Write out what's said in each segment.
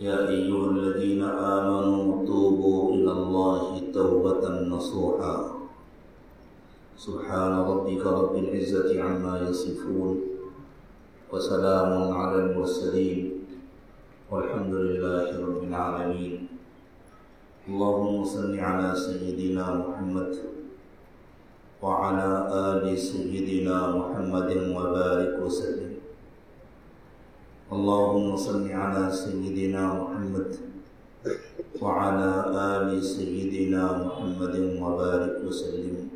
يا أيها الذين آمنوا توبوا إلى الله توبة نصوحا. سبحان ربك رب العزة عما يصفون وسلام على المرسلين والحمد لله رب العالمين. اللهم صل على سيدنا محمد وعلى آل سيدنا محمد وبارك وسلم. اللهم صل على سيدنا محمد وعلى آل سيدنا محمد وبارك وسلم.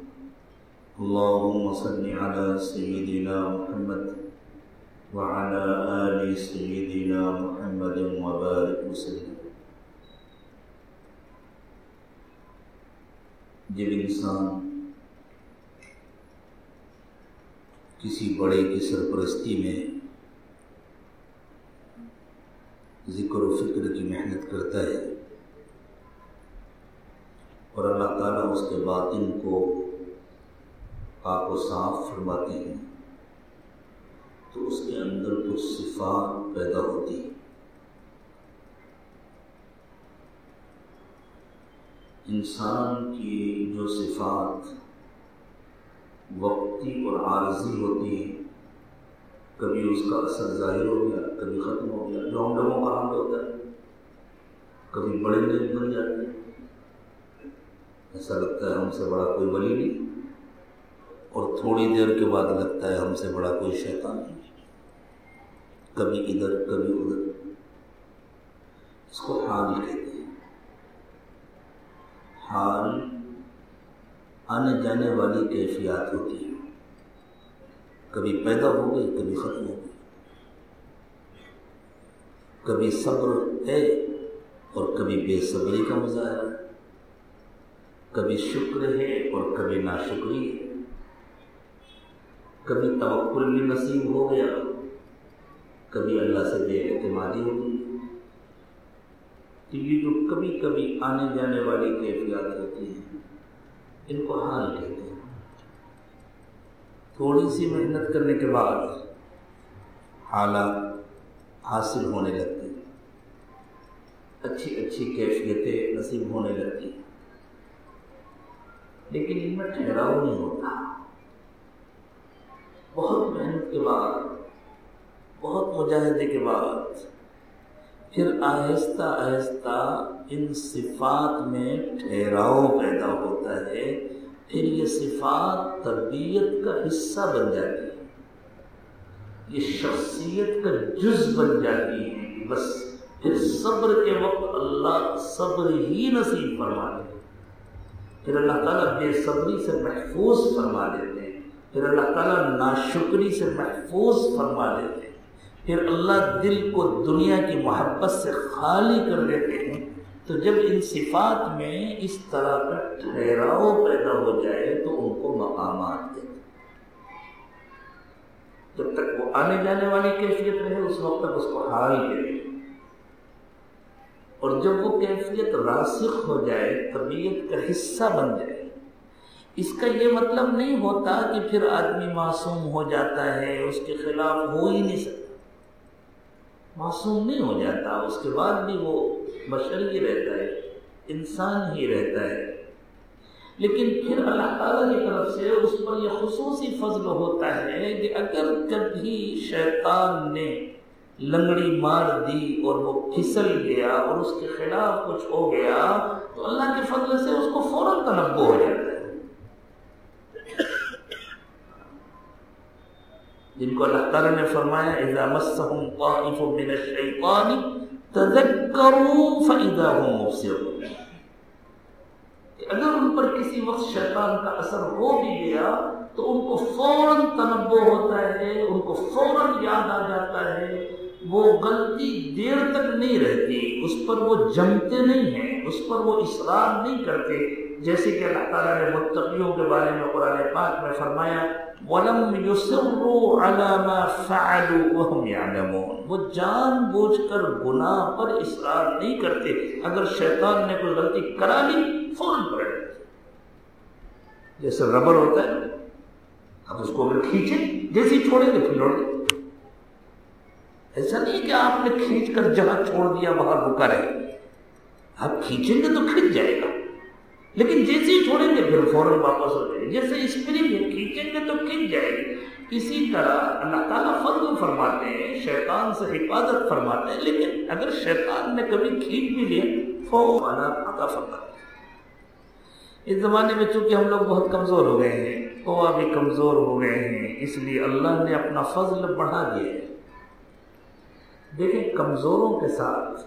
اللهم صل على سيدنا محمد وعلى آل سيدنا محمد وبارك وسلم. جب انسان کسی بڑے کی سرپرستی میں ذکر و فکر کی محنت کرتا ہے۔ اور اللہ تعالیٰ اس کے باطن کو آپ و صاف فرماتے ہیں۔ تو اس کے اندر کچھ صفات پیدا ہوتی ہے انسان کی جو صفات وقتی اور عارضی ہوتی ہیں کبھی اس کا اثر ظاہر ہو گیا، کبھی ختم ہو گیا، جو ہم لوگوں کا حمل ہوتا ہے، کبھی بڑے دن بن جاتے ہیں۔ ایسا لگتا ہے ہم سے بڑا کوئی ولی نہیں، اور تھوڑی دیر کے بعد لگتا ہے ہم سے بڑا کوئی شیطان نہیں۔ کبھی ادھر کبھی ادھر۔ اس کو حال کہتے ہیں۔ حال آنے جانے والی کیفیات ہوتی ہیں کبھی پیدا ہو گئی، کبھی ختم ہو گئی۔ کبھی صبر ہے اور کبھی بے صبری کا مظاہرہ۔ کبھی شکر ہے اور کبھی ناشکری ہے۔ کبھی توکل بھی نصیب ہو گیا۔ کبھی اللہ سے بے اعتمادی ہو گئی۔ تو یہ جو کبھی کبھی آنے جانے والی کیفیات ہوتی ہیں، ان کو حال کہتے ہیں۔ تھوڑی سی محنت کرنے کے بعد حالات حاصل ہونے لگتے ہیں۔ اچھی اچھی کیفیتیں نصیب ہونے لگتی ہیں۔ لیکن ان میں ٹھہراؤ نہیں ہوتا۔ بہت محنت کے بعد، بہت مجاہدے کے بعد، پھر آہستہ آہستہ ان صفات میں ٹھہراؤ پیدا ہوتا ہے۔ پھر یہ صفات تربیت کا حصہ بن جاتی ہے یہ شخصیت کا جز بن جاتی ہے بس پھر صبر کے وقت اللہ صبر ہی نصیب فرما دے پھر اللہ تعالیٰ بے صبری سے محفوظ فرما دیتے ہیں۔ پھر اللہ تعالیٰ ناشکری سے محفوظ فرما دیتے ہیں۔ پھر اللہ دل کو دنیا کی محبت سے خالی کر دیتے ہیں۔ تو جب ان صفات میں اس طرح کا ٹھہراؤ پیدا ہو جائے تو ان کو مقامات دیتے جب تک وہ آنے جانے والی کیفیت رہے، اس وقت تک اس کو حال کرے اور جب وہ کیفیت راسخ ہو جائے، طبیعت کا حصہ بن جائے۔ اس کا یہ مطلب نہیں ہوتا کہ پھر آدمی معصوم ہو جاتا ہے، اس کے خلاف ہو ہی نہیں سکتا۔ معصوم نہیں ہو جاتا، اس کے بعد بھی وہ بشر ہی رہتا ہے، انسان ہی رہتا ہے۔ لیکن پھر اللہ تعالیٰ کی طرف سے اس پر یہ خصوصی فضل ہوتا ہے کہ اگر کبھی شیطان نے لنگڑی مار دی اور وہ پھسل گیا اور اس کے خلاف کچھ ہو گیا، تو اللہ کے فضل سے اس کو فوراً تنبو ہو جاتا جن کو اللہ تعالیٰ نے فرمایا، اذا مسهم طائف من الشیطان تذکروا فاذا هم مبصرون. کہ اگر ان پر کسی وقت شیطان کا اثر ہو بھی گیا، تو ان کو فوراً تنبو ہوتا ہے، ان کو فوراً یاد آ جاتا ہے، وہ غلطی دیر تک نہیں رہتی، اس پر وہ جمتے نہیں ہیں، اس پر وہ اصرار نہیں کرتے جیسے کہ اللہ تعالیٰ نے متقیوں کے بارے میں قرآن پاک میں فرمایا، وَلَمْ يُسِرُّوا عَلَى مَا فَعَلُوا وَهُمْ يَعْلَمُونَ۔ وہ جان بوجھ کر گناہ پر اصرار نہیں کرتے، اگر شیطان نے کوئی غلطی کرا لی، فوراً پکڑ جیسے ربر ہوتا ہے اب اس کو اگر کھینچیں، جیسے چھوڑیں گے، پھر لوٹ ایسا نہیں کہ آپ نے کھینچ کر جہاں چھوڑ دیا، وہاں رکا رہے۔ آپ کھینچیں گے تو کھینچ جائے گا۔ لیکن جیسے ہی چھوڑیں گے پھر فوراً واپس ہو جائے، جیسے اسپرنگ ہے کھینچیں گے تو کھینچ جائے گی۔ اسی طرح اللہ تعالیٰ فرض فرماتے ہیں، شیطان سے حفاظت فرماتے ہیں، لیکن اگر شیطان نے کبھی کھینچ بھی لیا، فوراً عطا فرماتے اس زمانے میں چونکہ ہم لوگ بہت کمزور ہو گئے ہیں وہ ابھی کمزور ہو گئے ہیں، اس لیے اللہ نے اپنا فضل بڑھا دیا ہے۔ دیکھیں، کمزوروں کے ساتھ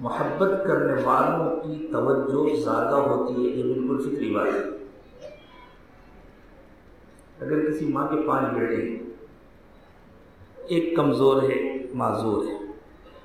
محبت کرنے والوں کی توجہ زیادہ ہوتی ہے، یہ بالکل فکری بات ہے۔ اگر کسی ماں کے پانچ بیٹے ہیں، ایک کمزور ہے، معذور ہے۔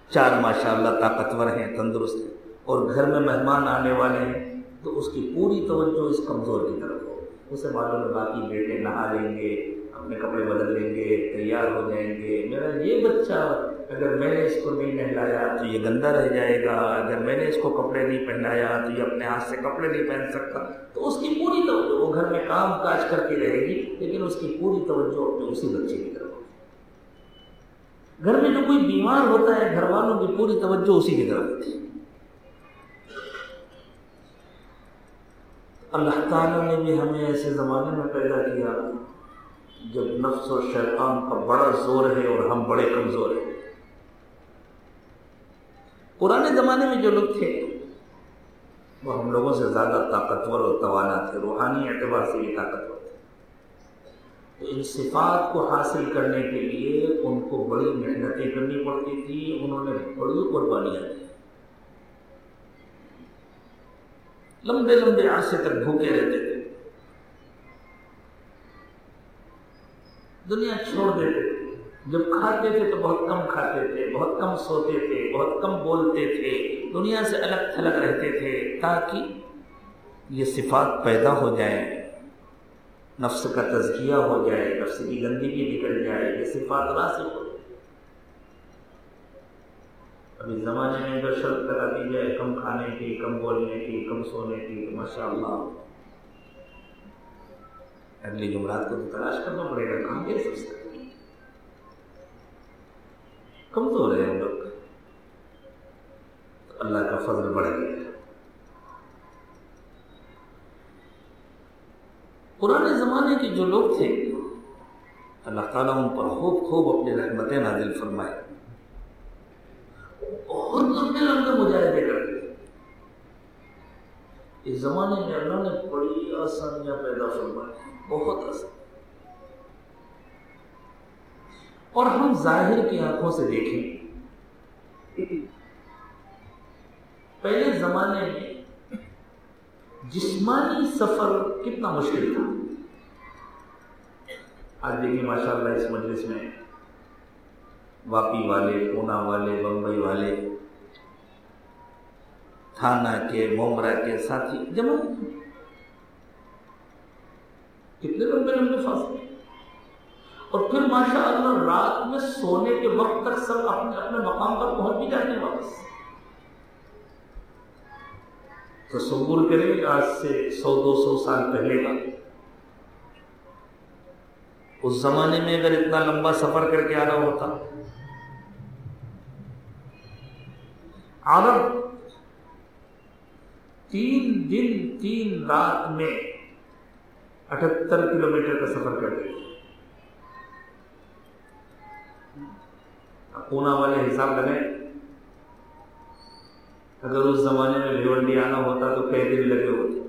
چار ماشاء اللہ طاقتور ہیں، تندرست ہیں۔ اور گھر میں مہمان آنے والے ہیں، تو اس کی پوری توجہ اس کمزور کی طرف ہو۔ اسے معلوم ہے باقی بیٹے نہا لیں گے، اپنے کپڑے بدل لیں گے، تیار ہو جائیں گے۔ میرا یہ بچہ اگر میں نے اس کو نہیں نہلایا تو یہ گندا رہ جائے گا اگر میں نے اس کو کپڑے نہیں پہنایا تو یہ اپنے ہاتھ سے کپڑے نہیں پہن سکتا تو اس کی پوری توجہ وہ گھر میں کام کاج کر کے رہے گی لیکن اس کی پوری توجہ اپنے اسی بچے کی طرف گھر میں جو کوئی بیمار ہوتا ہے گھر والوں کی پوری توجہ اسی کی طرف ہوتی ہے اللہ تعالیٰ نے بھی ہمیں ایسے زمانے میں پیدا کیا جب نفس و شیطان کا بڑا زور ہے اور ہم بڑے کمزور ہیں پرانے زمانے میں جو لوگ تھے، وہ ہم لوگوں سے زیادہ طاقتور اور توانا تھے، روحانی اعتبار سے بھی طاقتور تھے۔ تو ان صفات کو حاصل کرنے کے لیے ان کو بڑی محنتیں کرنی پڑتی تھی انہوں نے بڑی قربانیاں دی۔ لمبے لمبے عرصے تک بھوکے رہتے تھے۔ دنیا چھوڑ دیتے تھے۔ جب کھاتے تھے تو بہت کم کھاتے تھے، بہت کم سوتے تھے، بہت کم بولتے تھے، دنیا سے الگ تھلگ رہتے تھے تاکہ یہ صفات پیدا ہو جائے نفس کا تزکیہ ہو جائے، نفس کی گندگی نکل جائے، یہ صفات راسک ہو جائے ابھی زمانے میں اگر شرط کرا دی جائے کم کھانے کی، کم بولنے کی، کم سونے کی ماشاء اللہ اگلی جمعرات کو تو تلاش کرنا پڑے گا کہاں گئے سب سے۔ کمزور ہے ہم لوگ۔ اللہ کا فضل بڑھ گیا پرانے زمانے کے جو لوگ تھے، اللہ تعالیٰ ان پر خوب خوب اپنے رحمت نازل فرمائے۔ بہت لمبے لمبے مجاہدے کرتے اس زمانے میں اللہ نے بڑی آسانیاں پیدا فرمائی، بہت آسان۔ اور ہم ظاہر کی آنکھوں سے دیکھیں۔ پہلے زمانے میں جسمانی سفر کتنا مشکل تھا۔ آج دیکھیں ماشاء اللہ اس مجلس میں واپی والے، پونا والے، بمبئی والے، تھانہ کے مومرا کے ساتھی جمع کتنے لمبے لمبے فاصلے۔ اور پھر ماشاء اللہ رات میں سونے کے وقت تک سب اپنے اپنے مقام پر پہنچ بھی جاتے ہیں واپس۔ تصور کریں آج سے سو دو سو سال پہلے کا۔ اس زمانے میں اگر اتنا لمبا سفر کر کے آ رہا ہوتا۔ عرب تین دن تین رات میں اٹھہتر کلو میٹر کا سفر کرتے۔ پونا والے حساب لگے اگر اس زمانے میں بھیونڈی آنا ہوتا تو کئی دن لگے ہوتے۔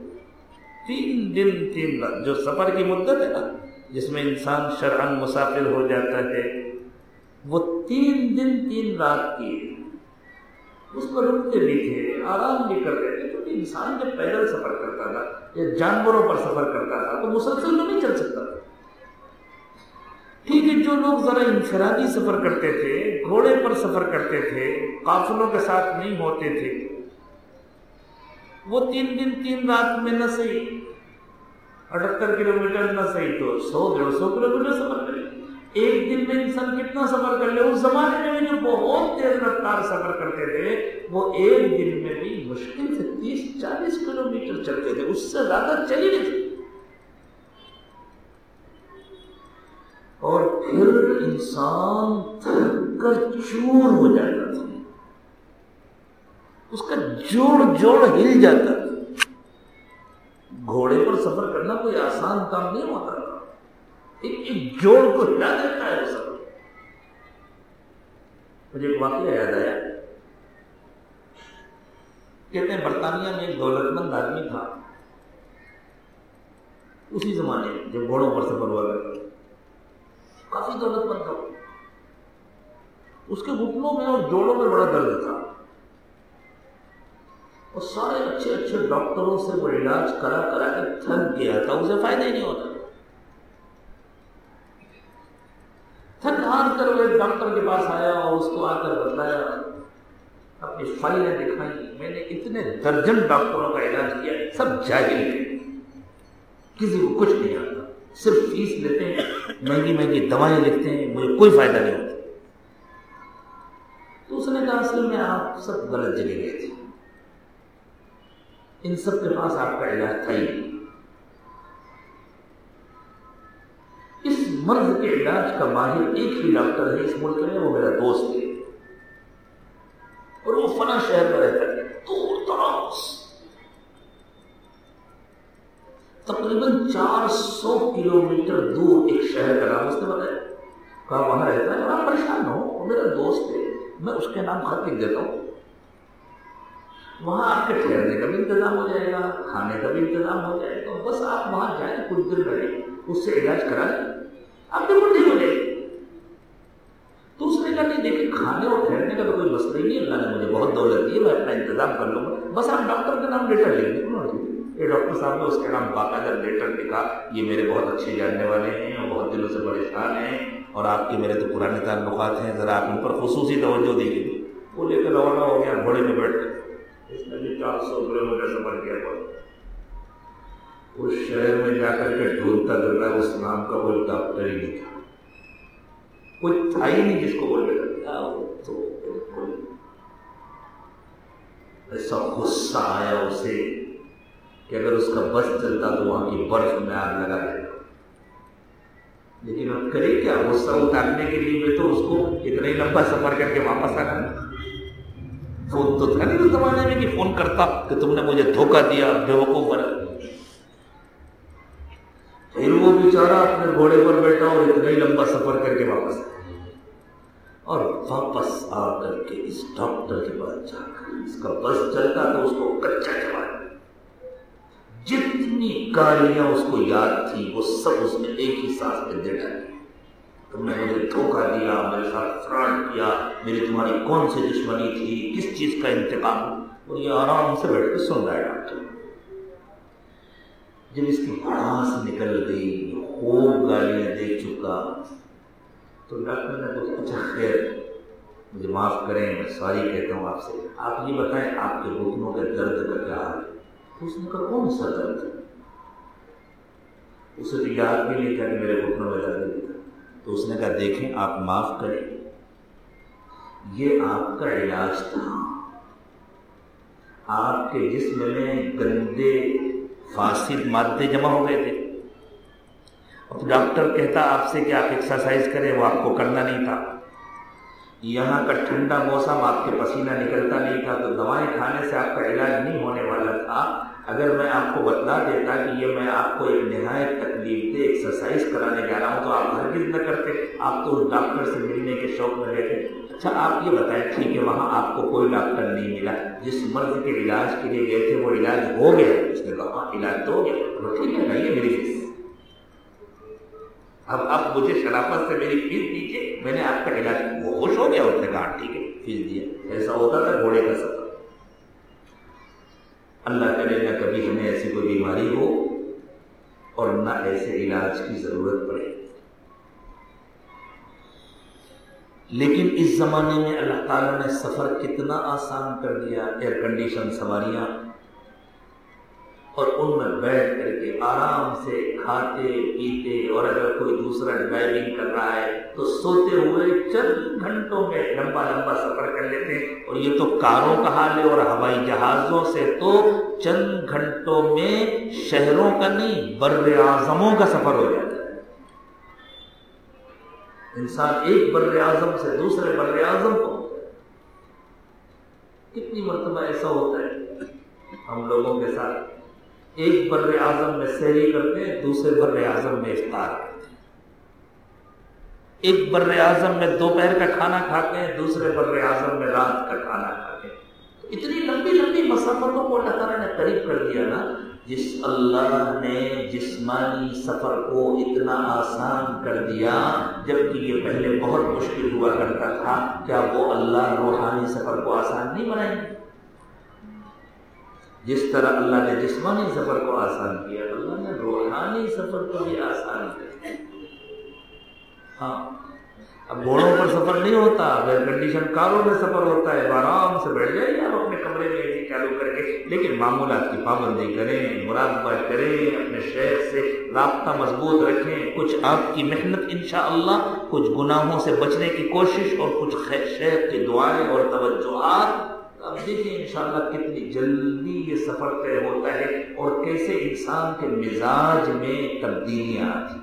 تین دن، تین رات، جو سفر کی مدت ہے نا، جس میں انسان شرعن مسافر ہو جاتا ہے، وہ تین دن، تین رات کی اس پر رکتے بھی تھے آرام بھی کرتے تھے۔ کیونکہ انسان جب پیدل سفر کرتا تھا یا جانوروں پر سفر کرتا تھا، تو مسلسل میں نہیں چل سکتا۔ ٹھیک ہے جو لوگ ذرا انفرادی سفر کرتے تھے، گھوڑے پر سفر کرتے تھے، قافلوں کے ساتھ نہیں ہوتے تھے، وہ تین دن، تین رات میں نہ صحیح اٹھہتر کلو میٹر نہ صحیح تو سو ڈیڑھ سو کلو میٹر سفر کرے۔ ایک دن میں انسان کتنا سفر کر لے، اس زمانے میں جو بہت تیز رفتار سفر کرتے تھے، وہ ایک دن میں بھی مشکل سے تیس، چالیس کلو میٹر چلتے تھے، اس سے زیادہ چلی نہیں تھے اور پھر انسان تھک کر چور ہو جاتا تھا۔ اس کا جوڑ جوڑ ہل جاتا تھا۔ گھوڑے پر سفر کرنا کوئی آسان کام نہیں ہوتا ایک جوڑ کو ہلا دیتا ہے وہ سفر۔ مجھے ایک واقعہ یاد آیا۔ کہتے ہیں برطانیہ میں ایک دولت مند آدمی تھا۔ اسی زمانے میں جب گھوڑوں پر سفر ہوا کرتا کافی دولت مند تھا۔ اس کے گھٹنوں میں اور جوڑوں میں بڑا درد تھا۔ اور سارے اچھے اچھے ڈاکٹروں سے وہ علاج کرا کرا کے تھک گیا تھا۔ اسے فائدہ ہی نہیں ہوتا تھک ہار کر وہ ایک ڈاکٹر کے پاس آیا اور اس کو آ کر بتلایا، اپنی فائلیں دکھائی۔ میں نے اتنے درجن ڈاکٹروں کا علاج کیا، سب جاہل کسی کو کچھ نہیں آتا۔ صرف فیس لیتے ہیں، مہنگی مہنگی دوائیں لکھتے ہیں، مجھے کوئی فائدہ نہیں ہوتا۔ تو اس نے کہا، اصل میں آپ سب غلط جگہ گئے تھے۔ ان سب کے پاس آپ کا علاج تھا ہی اس مرض کے علاج کا ماہر ایک ہی ڈاکٹر ہے، اس ملک میں وہ میرا دوست ہے۔ اور وہ فنا شہر میں رہتا ہے۔ دور دراز۔ تقریباً چار سو کلو میٹر دور ایک شہر کا نام اس نے بتایا کہا وہاں رہتا ہے۔ بڑا پریشان ہو۔ میرا دوست ہے۔ میں اس کے نام خط لکھ دیتا ہوں۔ وہاں آپ کے ٹھہرنے کا بھی انتظام ہو جائے گا، کھانے کا بھی انتظام ہو جائے گا۔ بس آپ وہاں جائیں، کچھ دن رہیں، اس سے علاج کرا لیں۔ آپ بالکل نہیں ہو جائے۔ تو اس نے کہا نہیں دیکھیں، کھانے اور ٹھہرنے کا تو کوئی مسئلہ ہی نہیں اللہ نے مجھے بہت دولت دی ہے، میں اپنا انتظام کر لوں گا۔ بس آپ ڈاکٹر کا نام لیٹر لیں۔ گے یہ ڈاکٹر صاحب نے اس کے نام باقاعدہ لیٹر لکھا، یہ میرے بہت اچھے جاننے والے ہیں اور بہت دنوں سے پریشان ہیں اور آپ کے میرے تو پرانے تعلقات ہیں، ذرا آپ ان پر خصوصی توجہ دیجیے وہ لے کر روانہ ہو گیا، گھوڑے میں بیٹھ کر اس نے بھی چار سو کلو میٹر سفر کیا اس شہر میں جا کر کے ڈھونڈتا کرنا اس نام کا کوئی ڈاکٹر ہی نہیں تھا۔ کوئی تھا ہی نہیں جس کو بولے۔ گا تو ایسا غصہ آیا اسے۔ کہ اگر اس کا بس چلتا تو وہاں کی برف میں آگ لگا دیتا لیکن اب کرے کیا؟ غصہ اتارنے کے لیے میں تو اس کو اتنا ہی لمبا سفر کر کے واپس آنا۔ فون تو تھا نہیں اس زمانے میں کہ فون کرتا کہ تم نے مجھے دھوکہ دیا بے بنا۔ پھر وہ بیچارہ اپنے گھوڑے پر بیٹھا اور اتنا ہی لمبا سفر کر کے واپس اور واپس آ کر کے اس ڈاکٹر کے پاس جا کر اس کا بس چلتا تو اس کو کچا جواب جتنی گالیاں اس کو یاد تھی، وہ سب اس نے ایک ہی سانس میں دے ڈالی۔ تم نے مجھے دھوکہ دیا، میرے ساتھ فراڈ کیا، میری تمہاری کون سی دشمنی تھی، کس چیز کا انتقام؟ اور یہ آرام سے بیٹھ کے سن رہا ہے ڈاکٹر جب اس کی بڑاس نکل گئی، خوب گالیاں دے چکا، تو ڈاکٹر نے کچھ اچھا خیر، مجھے معاف کریں، میں سوری کہتا ہوں آپ سے۔ آپ یہ بتائیں، آپ کے گھٹنوں کے درد کا کیا حال ہے؟ اس نے کہا کون سا درد اسے تو یاد بھی نہیں تھا کہ میرے گھٹنوں میں درد تھا تو اس نے کہا، دیکھیں، آپ معاف کریں۔ یہ آپ کا علاج تھا۔ آپ کے جسم میں گندے، فاسد مادے جمع ہو گئے تھے۔ اب ڈاکٹر کہتا، آپ سے کہ آپ ایکسرسائز کریں، وہ آپ کو کرنا نہیں تھا۔ یہاں کا ٹھنڈا موسم آپ کے پسینہ نکلتا نہیں تھا، تو دوائیں کھانے سے آپ کا علاج نہیں ہونے والا تھا۔ اگر میں آپ کو بتلا دیتا کہ یہ میں آپ کو ایک نہایت تکلیف دے ایکسرسائز کرانے جا رہا ہوں، تو آپ ہر نہ کرتے۔ آپ تو اس ڈاکٹر سے ملنے کے شوق میں رہتے۔ اچھا آپ یہ بتائیں، ٹھیک ہے، وہاں آپ کو کوئی ڈاکٹر نہیں ملا۔ جس مرض کے علاج کے لیے گئے تھے، وہ علاج ہو گیا۔ اس نے کہا ہاں، علاج تو ہو گیا۔ ٹھیک ہے نہیں میری اب آپ مجھے شرافت سے میری فیس دیجیے میں نے آپ کا علاج وہ خوش ہو گیا، اس نے کہا، ٹھیک ہے فیس دیا۔ ایسا ہوتا تھا، گھوڑے کا سفر۔ اللہ کرے نہ کبھی ہمیں ایسی کوئی بیماری ہو اور نہ ایسے علاج کی ضرورت پڑے۔ لیکن اس زمانے میں اللہ تعالیٰ نے سفر کتنا آسان کر دیا ایئر کنڈیشن سواریاں اور ان میں بیٹھ کر کے آرام سے کھاتے پیتے اور اگر کوئی دوسرا ڈرائیونگ کر رہا ہے تو سوتے ہوئے چند گھنٹوں میں لمبا لمبا سفر کر لیتے ہیں۔ اور یہ تو کاروں کا حال ہے اور ہوائی جہازوں سے تو چند گھنٹوں میں شہروں کا نہیں بر اعظموں کا سفر ہو جاتا ہے۔ انسان ایک بر اعظم سے دوسرے بر اعظم کو کتنی مرتبہ ایسا ہوتا ہے ہم لوگوں کے ساتھ ایک بر اعظم میں سیری کرتے ہیں، دوسرے بر اعظم میں افطار کرتے ہیں۔ ایک بر اعظم میں دوپہر کا کھانا کھاتے ہیں، دوسرے بر اعظم میں رات کا کھانا کھاتے ہیں۔ اتنی لمبی لمبی مسافتوں کو اللہ تعالیٰ نے قریب کر دیا نا، جس اللہ نے جسمانی سفر کو اتنا آسان کر دیا، جبکہ یہ پہلے بہت مشکل ہوا کرتا تھا، کیا وہ اللہ روحانی سفر کو آسان نہیں بنائیں؟ گے جس طرح اللہ نے جسمانی سفر کو آسان کیا، اللہ نے روحانی سفر کو بھی آسان کیا۔ ہاں اب گھوڑوں پر سفر نہیں ہوتا اگر کنڈیشن کاروں میں سفر ہوتا ہے، آرام سے بیٹھ جائے آپ اپنے کمرے میں اے چالو کر کے۔ لیکن معمولات کی پابندی کریں مراقبہ کریں، اپنے شہر سے رابطہ مضبوط رکھیں۔ کچھ آپ کی محنت انشاءاللہ کچھ گناہوں سے بچنے کی کوشش اور کچھ شہر کی دعائیں اور توجہات اب دیکھیں انشاءاللہ کتنی جلدی یہ سفر طے ہوتا ہے اور کیسے انسان کے مزاج میں تبدیلیاں آتی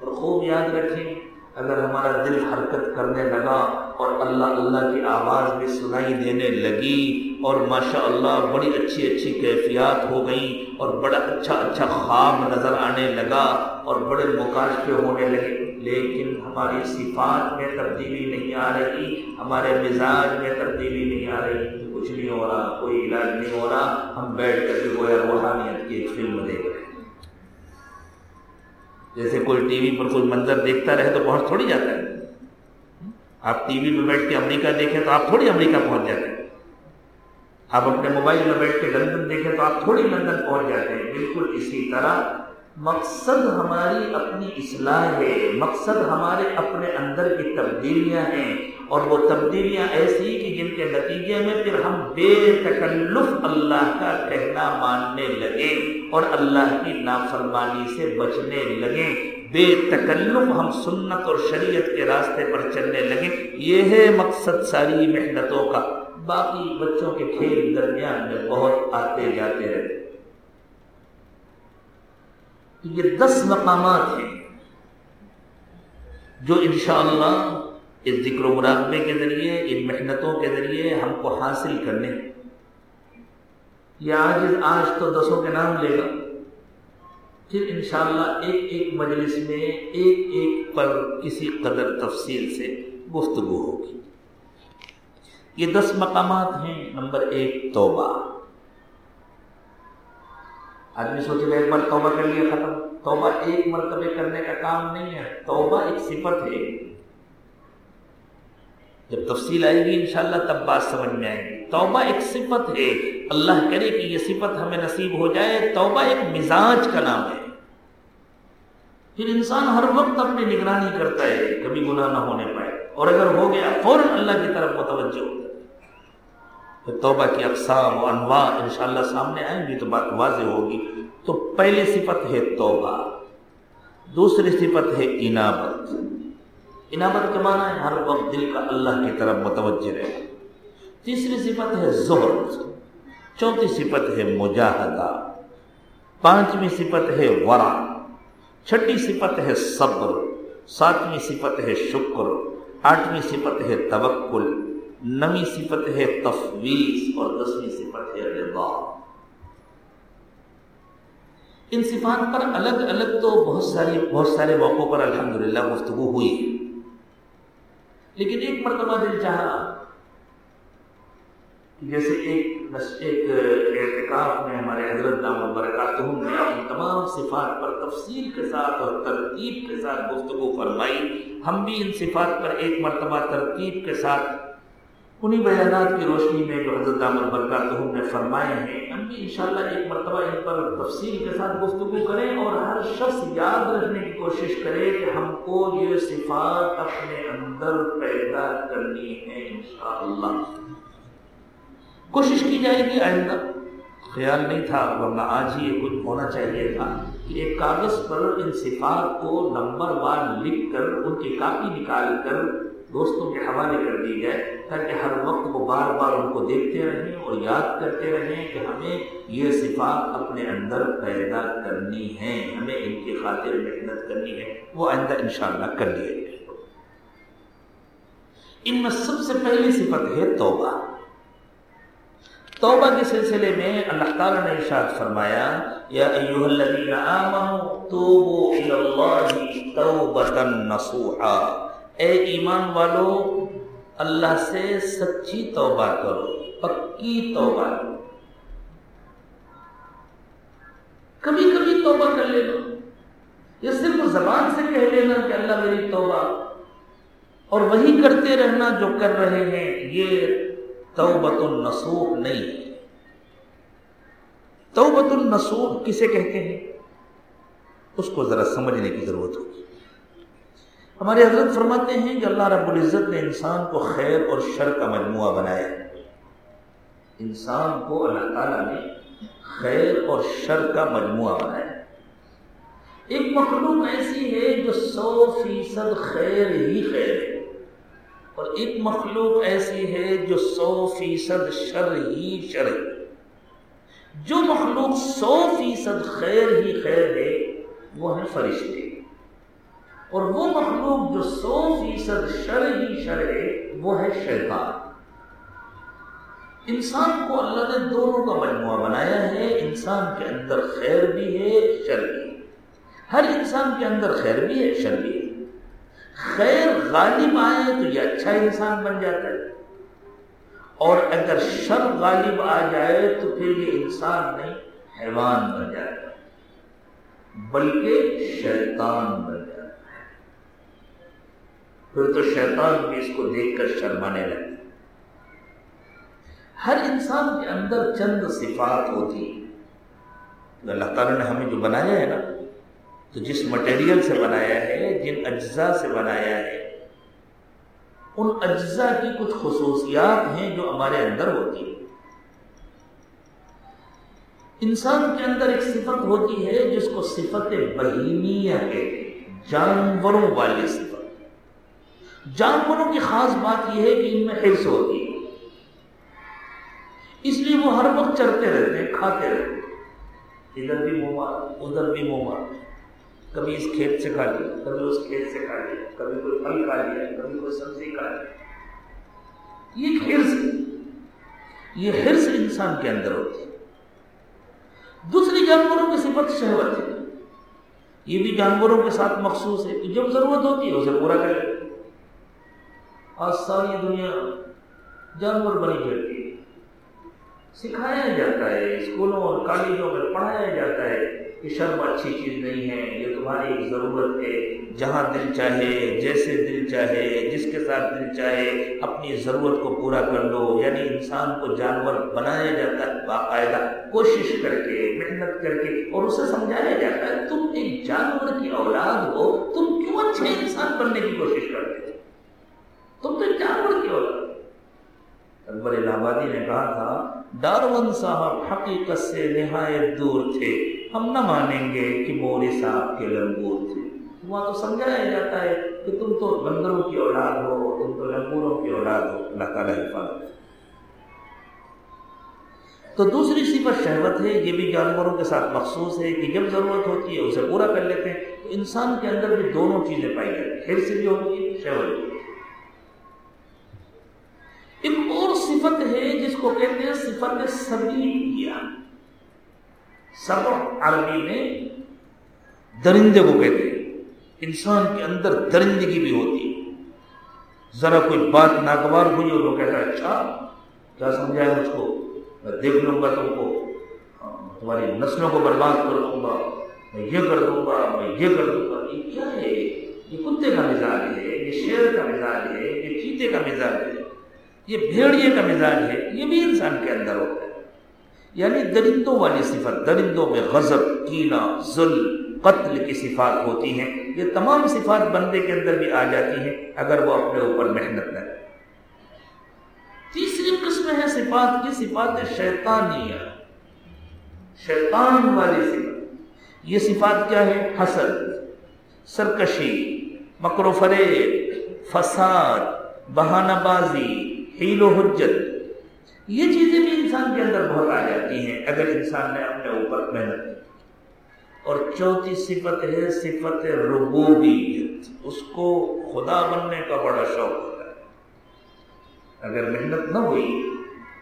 اور خوب یاد رکھیں، اگر ہمارا دل حرکت کرنے لگا اور اللہ اللہ کی آواز بھی سنائی دینے لگی اور ماشاء اللہ بڑی اچھی اچھی کیفیات ہو گئیں اور بڑا اچھا اچھا خواب نظر آنے لگا اور بڑے مقاصد ہونے لگے لیکن ہماری صفات میں تبدیلی نہیں آ رہی، ہمارے مزاج میں تبدیلی نہیں آ رہی، کچھ نہیں ہو رہا، کوئی علاج نہیں ہو رہا، ہم بیٹھ کر کے گویا روحانیت کی ایک فلم دیکھ رہے ہیں۔ جیسے کوئی ٹی وی پر کوئی منظر دیکھتا رہے تو پہنچ تھوڑی جاتا ہے۔ آپ ٹی وی پہ بیٹھ کے امریکہ دیکھیں تو آپ تھوڑی امریکہ پہنچ جاتے ہیں۔ آپ اپنے موبائل میں بیٹھ کے لندن دیکھیں تو آپ تھوڑی لندن پہنچ جاتے ہیں۔ بالکل اسی طرح مقصد ہماری اپنی اصلاح ہے، مقصد ہمارے اپنے اندر کی تبدیلیاں ہیں۔ اور وہ تبدیلیاں ایسی کہ جن کے نتیجے میں پھر ہم بے تکلف اللہ کا کہنا ماننے لگے اور اللہ کی نافرمانی سے بچنے لگے۔ بے تکلف ہم سنت اور شریعت کے راستے پر چلنے لگے۔ یہ ہے مقصد ساری محنتوں کا۔ باقی بچوں کے کھیل درمیان میں بہت آتے جاتے رہتے۔ یہ دس مقامات ہیں جو انشاءاللہ اس ذکر و مراقبے کے ذریعے، ان محنتوں کے ذریعے ہم کو حاصل کرنے یہ آج آج تو دسوں کے نام لے گا۔ پھر انشاءاللہ ایک ایک مجلس میں ایک ایک پر کسی قدر تفصیل سے گفتگو ہوگی۔ یہ دس مقامات ہیں۔ نمبر ایک، توبہ۔ آدمی سوچے گا ایک بار توبہ کر لیا، ختم۔ توبہ ایک مرتبہ کرنے کا کام نہیں ہے۔ توبہ ایک صفت ہے۔ جب تفصیل آئے گی، انشاءاللہ تب بات سمجھ میں آئے گی۔ توبہ ایک صفت ہے۔ اللہ کرے کہ یہ صفت ہمیں نصیب ہو جائے۔ توبہ ایک مزاج کا نام ہے۔ پھر انسان ہر وقت اپنی نگرانی کرتا ہے، کبھی گناہ نہ ہونے پائے۔ اور اگر ہو گیا، فوراً اللہ کی طرف متوجہ ہوتا ہے۔ پھر توبہ کی اقسام و انواع انشاءاللہ سامنے آئیں گی تو بات واضح ہوگی۔ تو پہلی صفت ہے توبہ، دوسری صفت ہے انابت۔ انابت کے معنی ہے ہر وقت دل کا اللہ کی طرف متوجہ رہے تیسری صفت ہے زہد، چوتھی صفت ہے مجاہدہ، پانچویں صفت ہے ورا چھٹی صفت ہے صبر، ساتویں صفت ہے شکر، آٹھویں صفت ہے توکل۔ نویں صفت ہے تفویض اور دسویں صفت ہے رضا۔ ان صفات پر الگ الگ تو بہت ساری بہت سارے موقعوں پر الحمدللہ گفتگو ہوئی لیکن ایک مرتبہ دل چاہا جیسے ایک ایک اعتکاف میں ہمارے حضرت دام برکاتہم نے اپنی تمام صفات پر تفصیل کے ساتھ اور ترتیب کے ساتھ گفتگو فرمائی۔ ہم بھی ان صفات پر ایک مرتبہ ترتیب کے ساتھ انہی بیانات کی روشنی میں جو حضرت عامر برکاتہم نے فرمائے ہیں، ہم بھی انشاءاللہ ایک مرتبہ ان پر تفصیل کے ساتھ گفتگو کریں اور ہر شخص یاد رکھنے کی کوشش کرے کہ ہم کو یہ صفات اپنے اندر پیدا کرنی ہے انشاءاللہ۔ کوشش کی جائے گی آئندہ۔ خیال نہیں تھا، ورنہ آج ہی یہ کچھ ہونا چاہیے تھا کہ ایک کاغذ پر ان صفات کو نمبر وار لکھ کر ان کی کاپی نکال کر دوستوں کے حوالے کر دی جائے تاکہ ہر وقت وہ بار بار ان کو دیکھتے رہیں اور یاد کرتے رہیں کہ ہمیں یہ صفات اپنے اندر پیدا کرنی ہے ہمیں ان کی خاطر محنت کرنی ہے، وہ آئندہ انشاءاللہ کر لیے گئے۔ ان میں سب سے پہلی صفت ہے توبہ۔ توبہ کے سلسلے میں اللہ تعالیٰ نے ارشاد فرمایا، یا ایوہ الذین آمنوا توبوا الی اللہ توبتا نصوحا۔ اے ایمان والو، اللہ سے سچی توبہ کرو، پکی توبہ کرو۔ کبھی کبھی توبہ کر لینا۔ یہ صرف زبان سے کہہ لینا کہ اللہ میری توبہ۔ اور وہی کرتے رہنا جو کر رہے ہیں، یہ توبت النسوخ نہیں۔ توبت النسوخ کسے کہتے ہیں؟ اس کو ذرا سمجھنے کی ضرورت ہوگی۔ ہمارے حضرت فرماتے ہیں کہ اللہ رب العزت نے انسان کو خیر اور شر کا مجموعہ بنایا انسان کو اللہ تعالیٰ نے خیر اور شر کا مجموعہ بنایا ایک مخلوق ایسی ہے جو سو فیصد خیر ہی خیر ہے۔ اور ایک مخلوق ایسی ہے جو سو فیصد شر ہی شر ہے۔ جو مخلوق سو فیصد خیر ہی خیر ہے، وہ ہے فرشتے۔ اور وہ مخلوق جو سو فیصد شر ہی شر ہے، وہ ہے شیطان۔ انسان کو اللہ نے دونوں کا مجموعہ بنایا ہے، انسان کے اندر خیر بھی ہے، شر بھی ہر انسان کے اندر خیر بھی ہے، شر بھی ہے۔ خیر غالب آئے تو یہ اچھا انسان بن جاتا ہے۔ اور اگر شر غالب آ جائے تو پھر یہ انسان نہیں، حیوان بن جاتا بلکہ شیطان بن جاتا پھر تو شیطان بھی اس کو دیکھ کر شرمانے لگے۔ ہر انسان کے اندر چند صفات ہوتی اللہ تعالیٰ نے ہمیں جو بنایا ہے نا، تو جس مٹیریل سے بنایا ہے، جن اجزاء سے بنایا ہے، ان اجزاء کی کچھ خصوصیات ہیں جو ہمارے اندر ہوتی ہیں۔ انسان کے اندر ایک صفت ہوتی ہے، جس کو صفت بہیمیہ کہتے ہیں، جانوروں والی صفت۔ جانوروں کی خاص بات یہ ہے کہ ان میں حرص ہوتی ہے۔ اس لیے وہ ہر وقت چرتے رہتے ہیں، کھاتے رہتے ہیں۔ ادھر بھی مار، ادھر بھی مار۔ کبھی اس کھیت سے کھا لیا، کبھی اس کھیت سے کھا لیا، کبھی کوئی پھل کھا لیا، کبھی کوئی سبزی کھا لیا۔ یہ حرص یہ حرص انسان کے اندر ہوتی ہے۔ دوسری جانوروں کی صفت شہوت ہے۔ یہ بھی جانوروں کے ساتھ مخصوص ہے کہ جب ضرورت ہوتی ہے، اسے پورا کرے آج ساری دنیا جانور بنی پھرتی ہے۔ سکھایا جاتا ہے اسکولوں اور کالجوں میں، پڑھایا جاتا ہے کہ شرم اچھی چیز نہیں ہے، یہ تمہاری ضرورت ہے۔ جہاں دل چاہے، جیسے دل چاہے، جس کے ساتھ دل چاہے، اپنی ضرورت کو پورا کر لو۔ یعنی انسان کو جانور بنایا جاتا ہے باقاعدہ۔ کوشش کر کے، محنت کر کے اور اسے سمجھایا جاتا ہے، تم ایک جانور کی اولاد ہو، تم کیوں اچھے انسان بننے کی کوشش کرتے ہو؟ تم تو جانور کی اولاد اکبر الہ آبادی نے کہا تھا ڈارون صاحب حقیقت سے نہایت دور تھے۔ ہم نہ مانیں گے کہ موری صاحب کے لنگور تھے۔ وہاں تو سمجھایا جاتا ہے کہ تم تو بندروں کی اولاد ہو تم تو لنگوروں کی اولاد ہو۔ اللہ تعالیٰ حفاظت تو دوسری صفت شہوت ہے، یہ بھی جانوروں کے ساتھ مخصوص ہے کہ جب ضرورت ہوتی ہے اسے پورا کر لیتے ہیں۔ تو انسان کے اندر بھی دونوں چیزیں پائی جاتی ہیں۔ حرص بھی ہوتی ہے شہوت بھی۔ ایک اور صفت ہے جس کو کہتے ہیں صفت سبیلیہ سب عربی میں درندے کو کہتے ہیں۔ انسان کے اندر درندگی بھی ہوتی ہے۔ ذرا کوئی بات ناگوار ہوئی اور وہ کہتا ہے اچھا کیا سمجھایا مجھ کو؟ میں دیکھ لوں گا تم کو۔ ہاں، تمہاری نسلوں کو برباد کر دوں گا۔ میں یہ کر دوں گا، میں یہ کر دوں گا۔ یہ کیا ہے؟ یہ کتے کا مزاج ہے، یہ شیر کا مزاج ہے، یہ چیتے کا مزاج ہے۔ یہ بھیڑیے کا مزاج ہے، یہ بھی انسان کے اندر ہوتا ہے۔ یعنی درندوں والی صفت، درندوں میں غضب، کینا، ظلم، قتل کی صفات ہوتی ہیں۔ یہ تمام صفات بندے کے اندر بھی آ جاتی ہیں اگر وہ اپنے اوپر محنت نہ کرے۔ تیسری قسم ہے صفات کی، صفات شیطانیہ۔ شیطان والی صفات یہ صفات کیا ہے حسد، سرکشی، مکر و فریب، فساد، بہانہ بازی حیل و حجت۔ یہ چیزیں بھی انسان کے اندر بہت آ جاتی ہیں اگر انسان نے اپنے اوپر محنت کی۔ اور چوتھی صفت ہے صفت ربوبیت۔ اس کو خدا بننے کا بڑا شوق ہوتا ہے۔ اگر محنت نہ ہوئی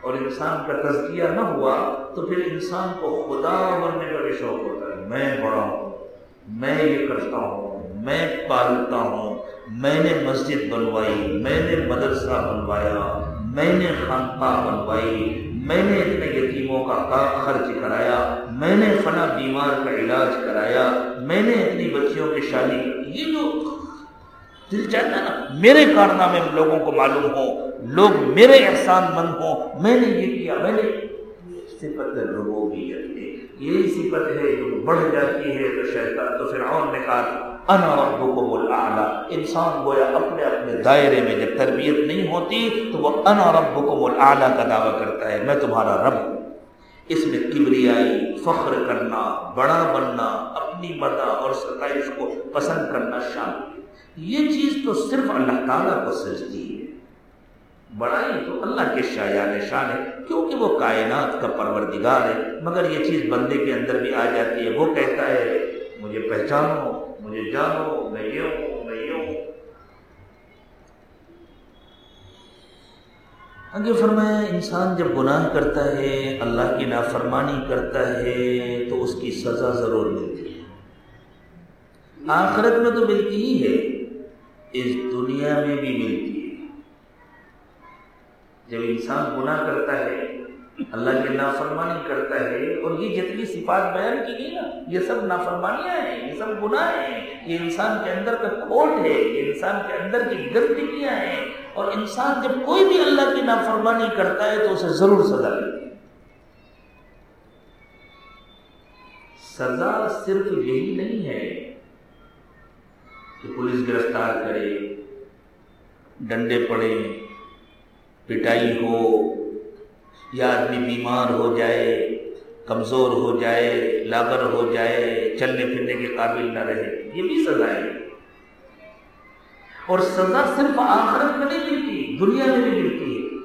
اور انسان کا تزکیہ نہ ہوا تو پھر انسان کو خدا بننے کا بھی شوق ہوتا ہے۔ میں بڑا ہوں، میں یہ کرتا ہوں، میں پالتا ہوں، میں نے مسجد بنوائی، میں نے مدرسہ بنوایا میں نے خانقاہ بنوائی، میں نے اتنے یتیموں کا خرچ کرایا، میں نے فنا بیمار کا علاج کرایا، میں نے اتنی بچیوں کی شادی یہ جو دل چاہتا نا، میرے کارنامے لوگوں کو معلوم ہو، لوگ میرے احسان مند ہوں۔ میں نے یہ کیا، میں نے صفت ربوبیت ہے یہی صفت ہے، جو بڑھ جاتی ہے تو شیطان، تو فرعون نے کہا، انا ربکم الاعلی انسان گویا اپنے اپنے دائرے میں جب تربیت نہیں ہوتی، تو وہ انا ربکم الاعلی کا دعویٰ کرتا ہے، میں تمہارا رب ہوں. اس میں کبریائی، فخر کرنا، بڑا بننا، اپنی مدہ اور ستائش کو پسند کرنا شامل یہ چیز تو صرف اللہ تعالیٰ کو سجتی ہے۔ بڑائی تو اللہ کے شایان شان ہے، کیونکہ وہ کائنات کا پروردگار ہے۔ مگر یہ چیز بندے کے اندر بھی آ جاتی ہے، وہ کہتا ہے، مجھے پہچانو، مجھے جانو، میں یہ ہوں، میں یہ ہوں۔ آگے فرمایا، انسان جب گناہ کرتا ہے، اللہ کی نافرمانی کرتا ہے، تو اس کی سزا ضرور ملتی ہے۔ آخرت میں تو ملتی ہی ہے، اس دنیا میں بھی ملتی ہے۔ جب انسان گناہ کرتا ہے، اللہ کی نافرمانی کرتا ہے، اور یہ جتنی صفات بیان کی گئی نا، یہ سب نافرمانیاں ہیں، یہ سب گناہ ہیں۔ یہ انسان کے اندر کا کھوٹ ہے، یہ انسان کے اندر کی گندگیاں ہیں۔ اور انسان جب کوئی بھی اللہ کی نافرمانی کرتا ہے تو اسے ضرور سزا ملتی ہے۔ سزا صرف یہی نہیں ہے کہ پولیس گرفتار کرے، ڈنڈے پڑے پٹائی ہو، یا آدمی بیمار ہو جائے، کمزور ہو جائے، لاغر ہو جائے، چلنے پھرنے کے قابل نہ رہے، یہ بھی سزا ہے۔ اور سزا صرف آخرت میں نہیں ملتی، دنیا میں بھی ملتی ہے۔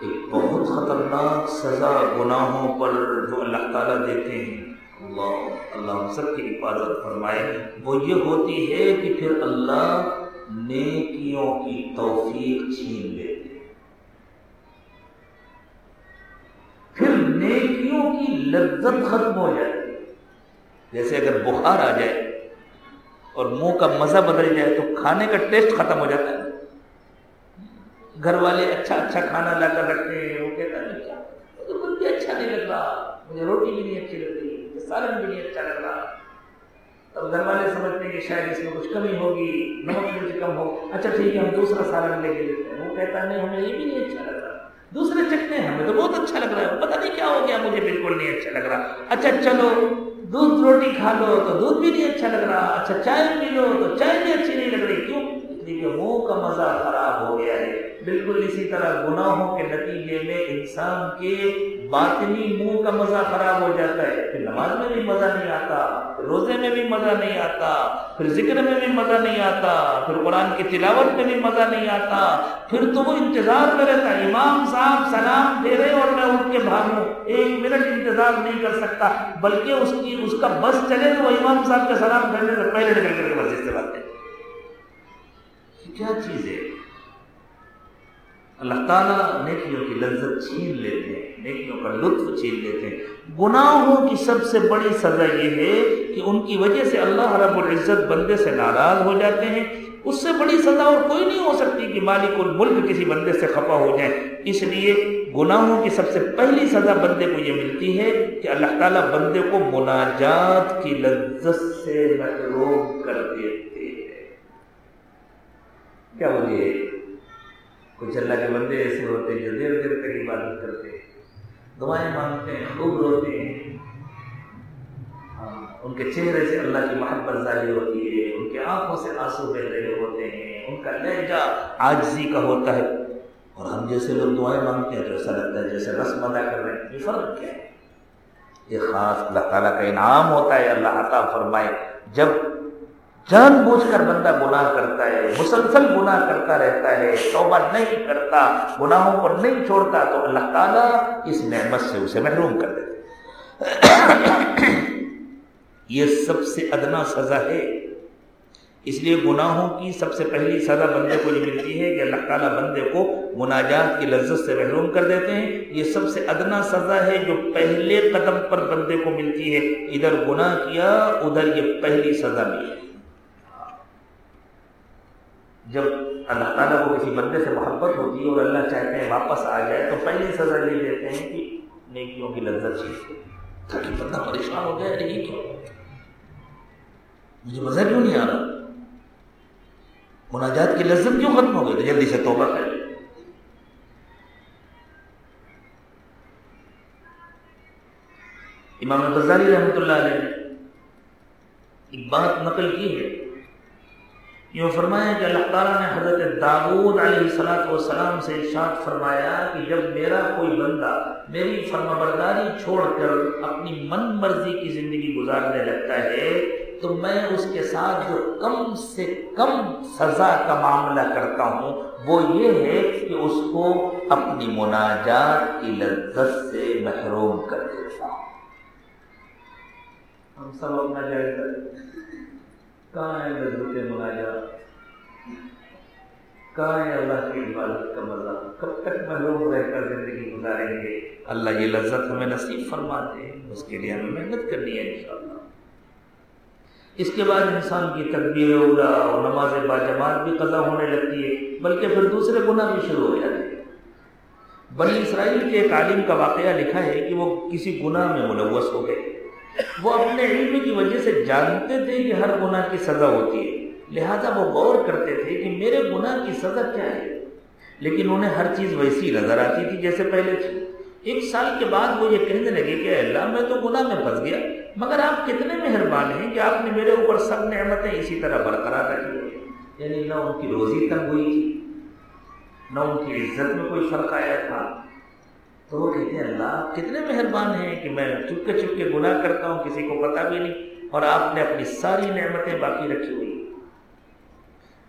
ایک بہت خطرناک سزا گناہوں پر جو اللہ تعالیٰ دیتے ہیں، اللہ اللہ ہم سب کی حفاظت فرمائے۔ وہ یہ ہوتی ہے کہ پھر اللہ نیکیوں کی توفیق چھین لیتے پھر نیکیوں کی لذت ختم ہو جاتی جیسے اگر بخار آ جائے اور منہ کا مزہ بدل جائے تو کھانے کا ٹیسٹ ختم ہو جاتا ہے۔ گھر والے اچھا اچھا کھانا لا کر رکھتے ہیں، وہ کہتا ہے کچھ بھی اچھا نہیں لگ رہا، مجھے روٹی بھی نہیں اچھی لگ رہی سالن بھی نہیں اچھا لگ رہا۔ تب گھر والے سمجھتے ہیں کہ شاید اس میں کچھ کمی ہوگی نمک مرچ کم ہو۔ اچھا ٹھیک ہے، ہم دوسرا سالن لے کے لیتے ہیں۔ وہ کہتا ہے، نہیں، ہمیں یہ بھی نہیں اچھا لگ رہا۔ دوسرے چکھتے ہیں، ہمیں تو بہت اچھا لگ رہا ہے۔ پتہ نہیں کیا ہو گیا، مجھے بالکل نہیں اچھا لگ رہا۔ اچھا چلو، دودھ روٹی کھا لو تو دودھ بھی نہیں اچھا لگ رہا۔ اچھا چائے پی لو تو چائے بھی اچھی نہیں لگ رہی۔ کیوں؟ منہ کا مزہ خراب ہو گیا ہے۔ بالکل اسی طرح گناہوں کے نتیجے میں انسان کے باطنی منہ کا مزہ خراب ہو جاتا ہے۔ پھر نماز میں بھی مزہ نہیں آتا روزے میں بھی مزہ نہیں آتا، پھر ذکر میں بھی مزہ نہیں آتا، پھر قرآن کی تلاوت میں بھی مزہ نہیں آتا۔ پھر تو وہ انتظار میں رہتا ہے۔ امام صاحب سلام دے رہے اور میں اٹھ کے بھاگوں ایک منٹ انتظار نہیں کر سکتا، بلکہ اس کی، اس کا بس چلے تو وہ امام صاحب کے سلام کرنے سے پہلے نکل کر کے مسجد سے بات کرے کیا چیز ہے؟ اللہ تعالیٰ نیکیوں کی لذت چھین لیتے ہیں، نیکیوں کا لطف چھین لیتے ہیں۔ گناہوں کی سب سے بڑی سزا یہ ہے کہ ان کی وجہ سے اللہ رب العزت بندے سے ناراض ہو جاتے ہیں۔ اس سے بڑی سزا اور کوئی نہیں ہو سکتی کہ مالک الملک کسی بندے سے خفا ہو جائے اس لیے گناہوں کی سب سے پہلی سزا بندے کو یہ ملتی ہے کہ اللہ تعالیٰ بندے کو مناجات کی لذت سے محروم کر دیتے ہیں کیا وجہ ہے کچھ اللہ کے بندے ایسے ہوتے ہیں جو دیر دیر تک عبادت کرتے ہیں دعائیں مانگتے ہیں خوب روتے ہیں ان کے چہرے سے اللہ کی محبت ظاہر ہوتی ہے ان کے آنکھوں سے آنسو بہ رہے ہوتے ہیں ان کا لہجہ آجزی کا ہوتا ہے اور ہم جیسے لوگ دعائیں مانگتے ہیں تو ایسا لگتا ہے جیسے رسم ادا کر رہے ہیں یہ فرق کیا ہے یہ خاص اللہ تعالیٰ کا انعام ہوتا ہے اللہ عطا فرمائے جب جان بوجھ کر بندہ گناہ کرتا ہے، مسلسل گناہ کرتا رہتا ہے، توبہ نہیں کرتا، گناہوں پر نہیں چھوڑتا، تو اللہ تعالیٰ اس نعمت سے اسے محروم کر دیتے یہ سب سے ادنا سزا ہے۔ اس لیے گناہوں کی سب سے پہلی سزا بندے کو یہ ملتی ہے کہ اللہ تعالیٰ بندے کو مناجات کی لذت سے محروم کر دیتے ہیں۔ یہ سب سے ادنا سزا ہے جو پہلے قدم پر بندے کو ملتی ہے۔ ادھر گناہ کیا، ادھر یہ پہلی سزا ملی جب اللہ تعالیٰ کو کسی بندے سے محبت ہوتی ہے اور اللہ چاہتے ہیں واپس آ جائے، تو پہلی سزا یہ دیتے ہیں کہ نیکیوں کی لذت چیز تاکہ بندہ پریشان ہو گیا یہ کیوں مجھے مزہ کیوں نہیں آ رہا؟ مناجات کی لذت کیوں ختم ہو گئی؟ جلدی سے توبہ کر۔ امام غزالی رحمۃ اللہ علیہ نے ایک بات نقل کی ہے۔ یہ فرمایا کہ اللہ تعالیٰ نے حضرت داود علیہ السلاۃ والسلام سے ارشاد فرمایا کہ جب میرا کوئی بندہ میری فرما برداری چھوڑ کر اپنی من مرضی کی زندگی گزارنے لگتا ہے، تو میں اس کے ساتھ جو کم سے کم سزا کا معاملہ کرتا ہوں، وہ یہ ہے کہ اس کو اپنی مناجات کی لذت سے محروم کر دیتا ہوں۔ ہم سب اپنا جائزہ کہاں ہے لذت مناجات کہاں ہے اللہ کی عبادت کا مزہ۔ کب تک محروم رہ کر زندگی گزاریں گے؟ اللہ یہ لذت ہمیں نصیب فرماتے ہیں۔ اس کے لیے ہمیں محنت کرنی ہے انشاءاللہ۔ اس کے بعد انسان کی تقبیر اولا اور نماز با جماعت بھی قضا ہونے لگتی ہے، بلکہ پھر دوسرے گناہ بھی شروع ہو جاتے ہیں۔ بنی اسرائیل کے ایک عالم کا واقعہ لکھا ہے کہ وہ کسی گناہ میں ملوث ہو گئے۔ وہ اپنے علم کی وجہ سے جانتے تھے کہ ہر گناہ کی سزا ہوتی ہے۔ لہذا وہ غور کرتے تھے کہ میرے گناہ کی سزا کیا ہے۔ لیکن انہیں ہر چیز ویسی نظر آتی تھی جیسے پہلے تھی۔ ایک سال کے بعد وہ یہ کہنے لگے کہ اللہ، میں تو گناہ میں پھنس گیا، مگر آپ کتنے مہربان ہیں کہ آپ نے میرے اوپر سب نعمتیں اسی طرح برقرار رکھی یعنی نہ ان کی روزی تنگ ہوئی تھی، نہ ان کی عزت میں کوئی فرق آیا تھا۔ تو وہ کہتے ہیں، اللہ آپ کتنے مہربان ہیں کہ میں چپکے چپکے گناہ کرتا ہوں، کسی کو پتہ بھی نہیں، اور آپ نے اپنی ساری نعمتیں باقی رکھی ہوئی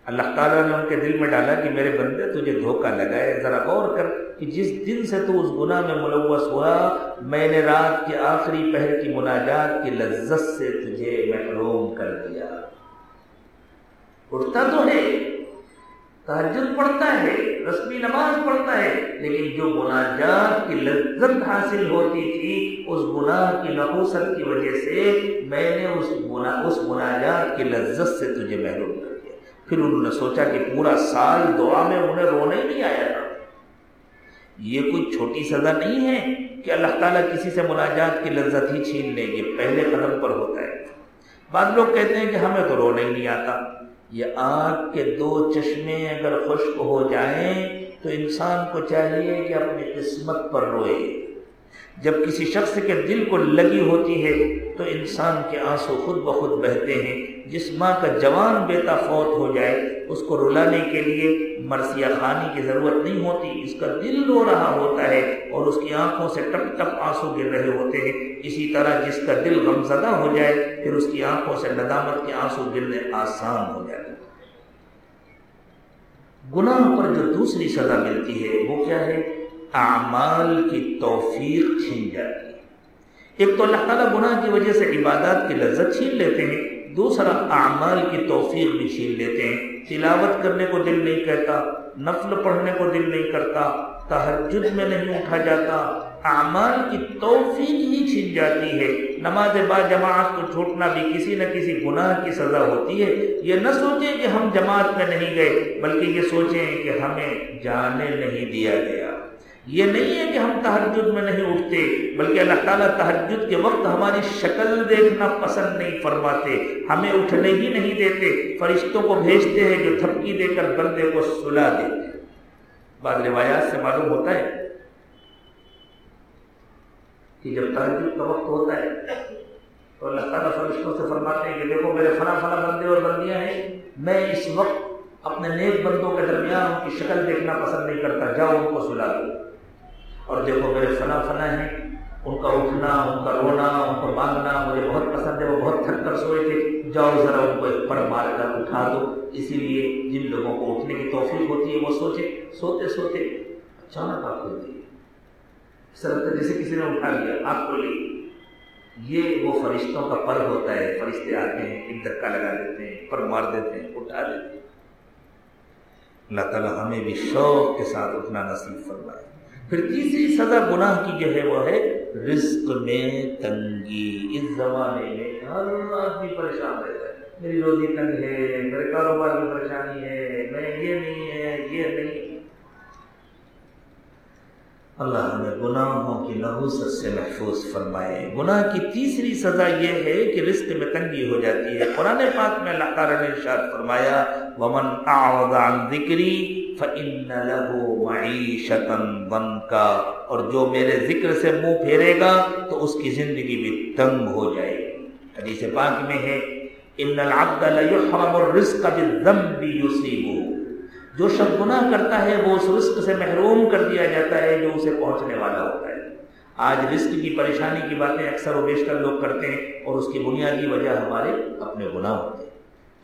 اللہ تعالیٰ نے ان کے دل میں ڈالا کہ میرے بندے، تجھے دھوکہ لگائے، ذرا غور کر کہ جس دن سے تو اس گناہ میں ملوث ہوا، میں نے رات کے آخری پہر کی مناجات کی لذت سے تجھے محروم کر دیا۔ اٹھتا تو ہے تحجد پڑھتا ہے، رسمی نماز پڑھتا ہے، لیکن جو مناجات کی لذت حاصل ہوتی تھی، اس گناہ کی نحوست کی وجہ سے میں نے اس گناہ اس مناجات کی لذت سے تجھے محروم کر دیا۔ پھر انہوں نے سوچا کہ پورا سال دعا میں انہیں رونے نہیں آیا تھا۔ یہ کوئی چھوٹی سزا نہیں ہے کہ اللہ تعالیٰ کسی سے مناجات کی لذت ہی چھین لیں گے پہلے قدم پر ہوتا ہے۔ بعض لوگ کہتے ہیں کہ ہمیں تو رونا ہی نہیں آتا۔ یہ آگ کے دو چشمے اگر خشک ہو جائیں تو انسان کو چاہیے کہ اپنی قسمت پر روئے۔ جب کسی شخص کے دل کو لگی ہوتی ہے تو انسان کے آنسو خود بخود بہتے ہیں۔ جس ماں کا جوان بیٹا فوت ہو جائے، اس کو رلانے کے لیے مرثیہ خانی کی ضرورت نہیں ہوتی، اس کا دل رو رہا ہوتا ہے اور اس کی آنکھوں سے ٹپ ٹپ آنسو گر رہے ہوتے ہیں۔ اسی طرح جس کا دل غمزدہ ہو جائے، پھر اس کی آنکھوں سے ندامت کے آنسو گرنے آسان ہو جاتے گناہ پر جو دوسری سزا ملتی ہے، وہ کیا ہے؟ اعمال کی توفیق چھین جاتی ہے۔ ایک تو اللہ تعالیٰ گناہ کی وجہ سے عبادات کی لذت چھین لیتے ہیں دوسرا اعمال کی توفیق بھی چھین لیتے ہیں۔ تلاوت کرنے کو دل نہیں کہتا نفل پڑھنے کو دل نہیں کرتا تحجد میں نہیں اٹھا جاتا۔ اعمال کی توفیق ہی چھن جاتی ہے۔ نماز با جماعت کو چھوٹنا بھی کسی نہ کسی گناہ کی سزا ہوتی ہے۔ یہ نہ سوچیں کہ ہم جماعت میں نہیں گئے، بلکہ یہ سوچیں کہ ہمیں جانے نہیں دیا گیا۔ یہ نہیں ہے کہ ہم تحجد میں نہیں اٹھتے، بلکہ اللہ تعالیٰ تحجد کے وقت ہماری شکل دیکھنا پسند نہیں فرماتے، ہمیں اٹھنے ہی نہیں دیتے، فرشتوں کو بھیجتے ہیں جو تھپکی دے کر بندے کو سلا دیتے بعض روایات سے معلوم ہوتا ہے کہ جب تحجد کا وقت ہوتا ہے تو اللہ تعالیٰ فرشتوں سے فرماتے ہیں کہ دیکھو میرے فنا فنا بندے اور بندیاں ہیں، میں اس وقت اپنے نیک بندوں کے درمیان ان کی شکل دیکھنا پسند نہیں کرتا، جاؤ ان کو سلا دو۔ اور دیکھو میرے فنا فنا ہیں، ان کا اٹھنا، ان کا رونا، ان کو مانگنا، مجھے بہت پسند ہے، وہ بہت تھک کر سوئے تھے۔ جاؤ ذرا ان کو ایک پر مار کر اٹھا دو۔ اسی لیے جن لوگوں کو اٹھنے کی توفیق ہوتی ہے، وہ سوچے، سوتے سوتے اچانک آپ ہوتی ہے سر جیسے کسی نے اٹھا لیا آپ کو لے یہ وہ فرشتوں کا پر ہوتا ہے، فرشتے آتے ہیں، ایک دھکا لگا دیتے ہیں، پر مار دیتے ہیں، اٹھا دیتے ہیں۔ اللہ تعالیٰ ہمیں بھی شوق کے ساتھ اٹھنا نصیب فرمائے۔ پھر تیسری سزا گناہ کی جو ہے وہ ہے رزق میں تنگی، اس زمانے میں ہر آدمی پریشان رہتا ہے۔ میری روزی تنگ ہے، میرے کاروبار کی پریشانی ہے، میں یہ نہیں ہے، یہ نہیں۔ اللہ ہمیں گناہوں کی نحوست سے محفوظ فرمائے۔ گناہ کی تیسری سزا یہ ہے کہ رزق میں تنگی ہو جاتی ہے۔ قرآن پاک میں اللہ تعالیٰ نے ارشاد فرمایا، ومن اعوذ عن ذکری فإن له معیشتا ضنکا اور جو میرے ذکر سے منہ پھیرے گا تو اس کی زندگی بھی تنگ ہو جائے گی۔ حدیث پاک میں ہے ان العبد لیحرم الرزق بالذنب یصیبه جو شخص گناہ کرتا ہے، وہ اس رزق سے محروم کر دیا جاتا ہے جو اسے پہنچنے والا ہوتا ہے۔ آج رزق کی پریشانی کی باتیں اکثر و بیشتر لوگ کرتے ہیں اور اس کی بنیادی وجہ ہمارے اپنے گناہ ہوتے ہیں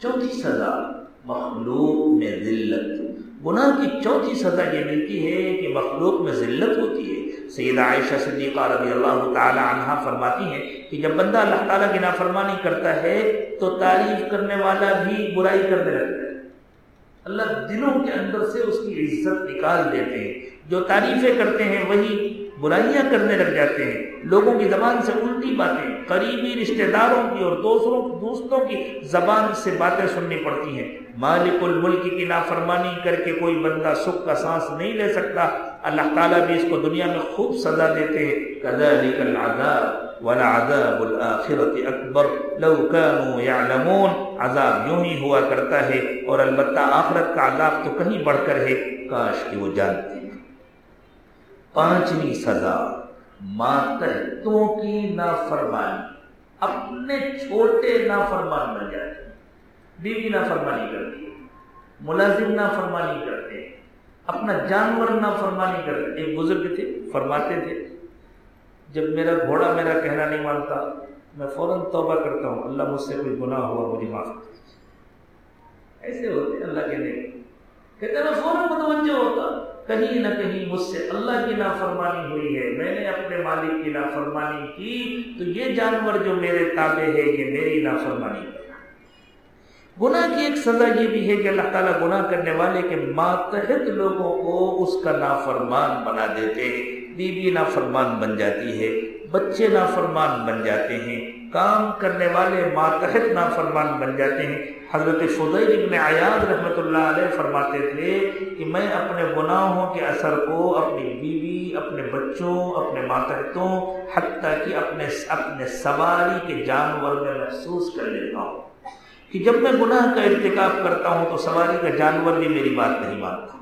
چوتھی سزا مخلوق میں ذلت۔ گناہ کی چوتھی سزا یہ ملتی ہے کہ مخلوق میں ذلت ہوتی ہے۔ سیدہ عائشہ صدیقہ رضی اللہ تعالی عنہ فرماتی ہیں کہ جب بندہ اللہ تعالیٰ کی نافرمانی کرتا ہے تو تعریف کرنے والا بھی برائی کرنے لگتا ہے۔ اللہ دلوں کے اندر سے اس کی عزت نکال دیتے ہیں۔ جو تعریفیں کرتے ہیں وہی برائیاں کرنے لگ جاتے ہیں۔ لوگوں کی زبان سے الٹی باتیں، قریبی رشتہ داروں کی اور دوسروں، دوستوں کی زبان سے باتیں سننی پڑتی ہیں۔ مالک الملک کی نافرمانی کر کے کوئی بندہ سکھ کا سانس نہیں لے سکتا۔ اللہ تعالیٰ بھی اس کو دنیا میں خوب سزا دیتے ہیں۔ كذلك العذاب ولعذاب الآخرة اکبر۔ لو كانوا يعلمون عذاب یوں ہی ہوا کرتا ہے۔ اور البتہ آخرت کا عذاب تو کہیں بڑھ کر ہے۔ کاش کہ وہ جانتے۔ ہیں پانچویں سزا ماتحتوں کی نافرمانی اپنے چھوٹے نافرمان بن جاتے ہیں۔ بیوی نافرمانی کرتی ہے، ملازم نافرمانی کرتے ہیں، اپنا جانور نافرمانی کرتے ایک بزرگ تھے، فرماتے تھے، جب میرا گھوڑا میرا کہنا نہیں مانتا، میں فوراً توبہ کرتا ہوں، اللہ مجھ سے کوئی گناہ ہوا مجھے معاف کر ایسے ہوتے اللہ کے نہیں کہتے میں فوراً متوجہ ہوتا کہیں نہ کہیں مجھ سے اللہ کی نافرمانی ہوئی ہے۔ میں نے اپنے مالک کی نافرمانی کی۔ تو یہ جانور جو میرے تابع ہے، یہ میری نافرمانی ہے۔ گناہ کی ایک سزا یہ بھی ہے کہ اللہ تعالیٰ گناہ کرنے والے کے ماتحت لوگوں کو اس کا نافرمان بنا دیتے بی بی نافرمان بن جاتی ہے۔ بچے نافرمان بن جاتے ہیں، کام کرنے والے ماتحت نافرمان بن جاتے ہیں۔ حضرت فضیل ابن عیاد رحمۃ اللہ علیہ فرماتے تھے کہ میں اپنے گناہوں کے اثر کو اپنی بیوی، اپنے بچوں، اپنے ماتحتوں، حتیٰ کہ اپنے اپنے سواری کے جانور میں محسوس کر لیتا ہوں۔ کہ جب میں گناہ کا ارتکاب کرتا ہوں تو سواری کا جانور بھی میری بات نہیں مانتا۔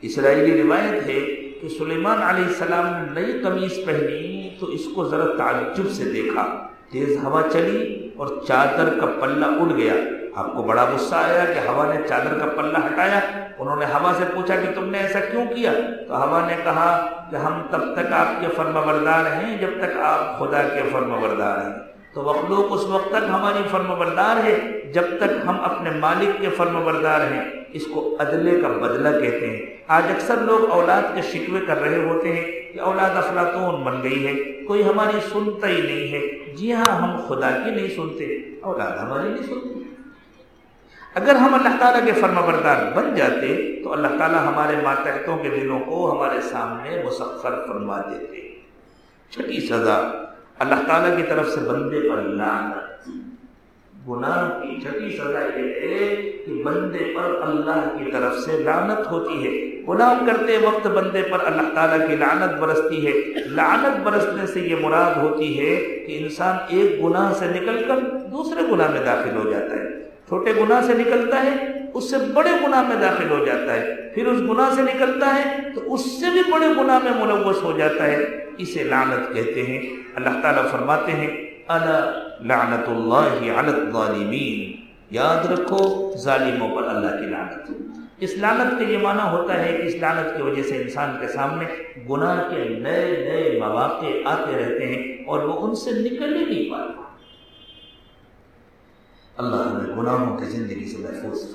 اسرائیلی روایت ہے کہ سلیمان علیہ السلام نے نئی قمیض پہنی تو اس کو ذرا تعجب سے دیکھا۔ تیز ہوا چلی اور چادر کا پلہ اڑ گیا۔ آپ کو بڑا غصہ آیا کہ ہوا نے چادر کا پلہ ہٹایا۔ انہوں نے ہوا سے پوچھا کہ تم نے ایسا کیوں کیا؟ تو ہوا نے کہا کہ ہم تب تک آپ کے فرم بردار ہیں جب تک آپ خدا کے فرم بردار ہیں۔ تو مخلوق اس وقت تک ہماری فرم بردار ہے، جب تک ہم اپنے مالک کے فرم بردار ہیں۔ اس کو عدلے کا بدلہ کہتے ہیں۔ آج اکثر لوگ اولاد کے شکوے کر رہے ہوتے ہیں کہ اولاد افلاطون بن گئی ہے، کوئی ہماری سنتا ہی نہیں ہے۔ جی ہاں ہم خدا کی نہیں سنتے، اولاد ہماری نہیں سنتی۔ اگر ہم اللہ تعالیٰ کے فرما بردار بن جاتے تو اللہ تعالیٰ ہمارے ماتحتوں کے دلوں کو ہمارے سامنے مسفر فرما دیتے۔ چھٹی سزا اللہ تعالیٰ کی طرف سے بندے پر لعنت۔ گناہ کی چھٹی سزا یہ ہے کہ بندے پر اللہ کی طرف سے لعنت ہوتی ہے۔ گناہ کرتے وقت بندے پر اللہ تعالیٰ کی لعنت برستی ہے۔ لعنت برسنے سے یہ مراد ہوتی ہے کہ انسان ایک گناہ سے نکل کر دوسرے گناہ میں داخل ہو جاتا ہے۔ چھوٹے گناہ سے نکلتا ہے، اس سے بڑے گناہ میں داخل ہو جاتا ہے۔ پھر اس گناہ سے نکلتا ہے تو اس سے بھی بڑے گناہ میں ملوث ہو جاتا ہے۔ اسے لعنت کہتے ہیں۔ اللہ تعالیٰ فرماتے ہیں لعنت اللہ الظالمین یاد رکھو، ظالموں پر اللہ کی لعنت۔ اس لعنت کا یہ معنی ہوتا ہے کہ اس لعنت کی وجہ سے انسان کے سامنے گناہ کے نئے نئے مواقع آتے رہتے ہیں اور وہ ان سے نکل ہی نہیں پاتا۔ اللہ ہمیں گناہوں کی زندگی سے محفوظ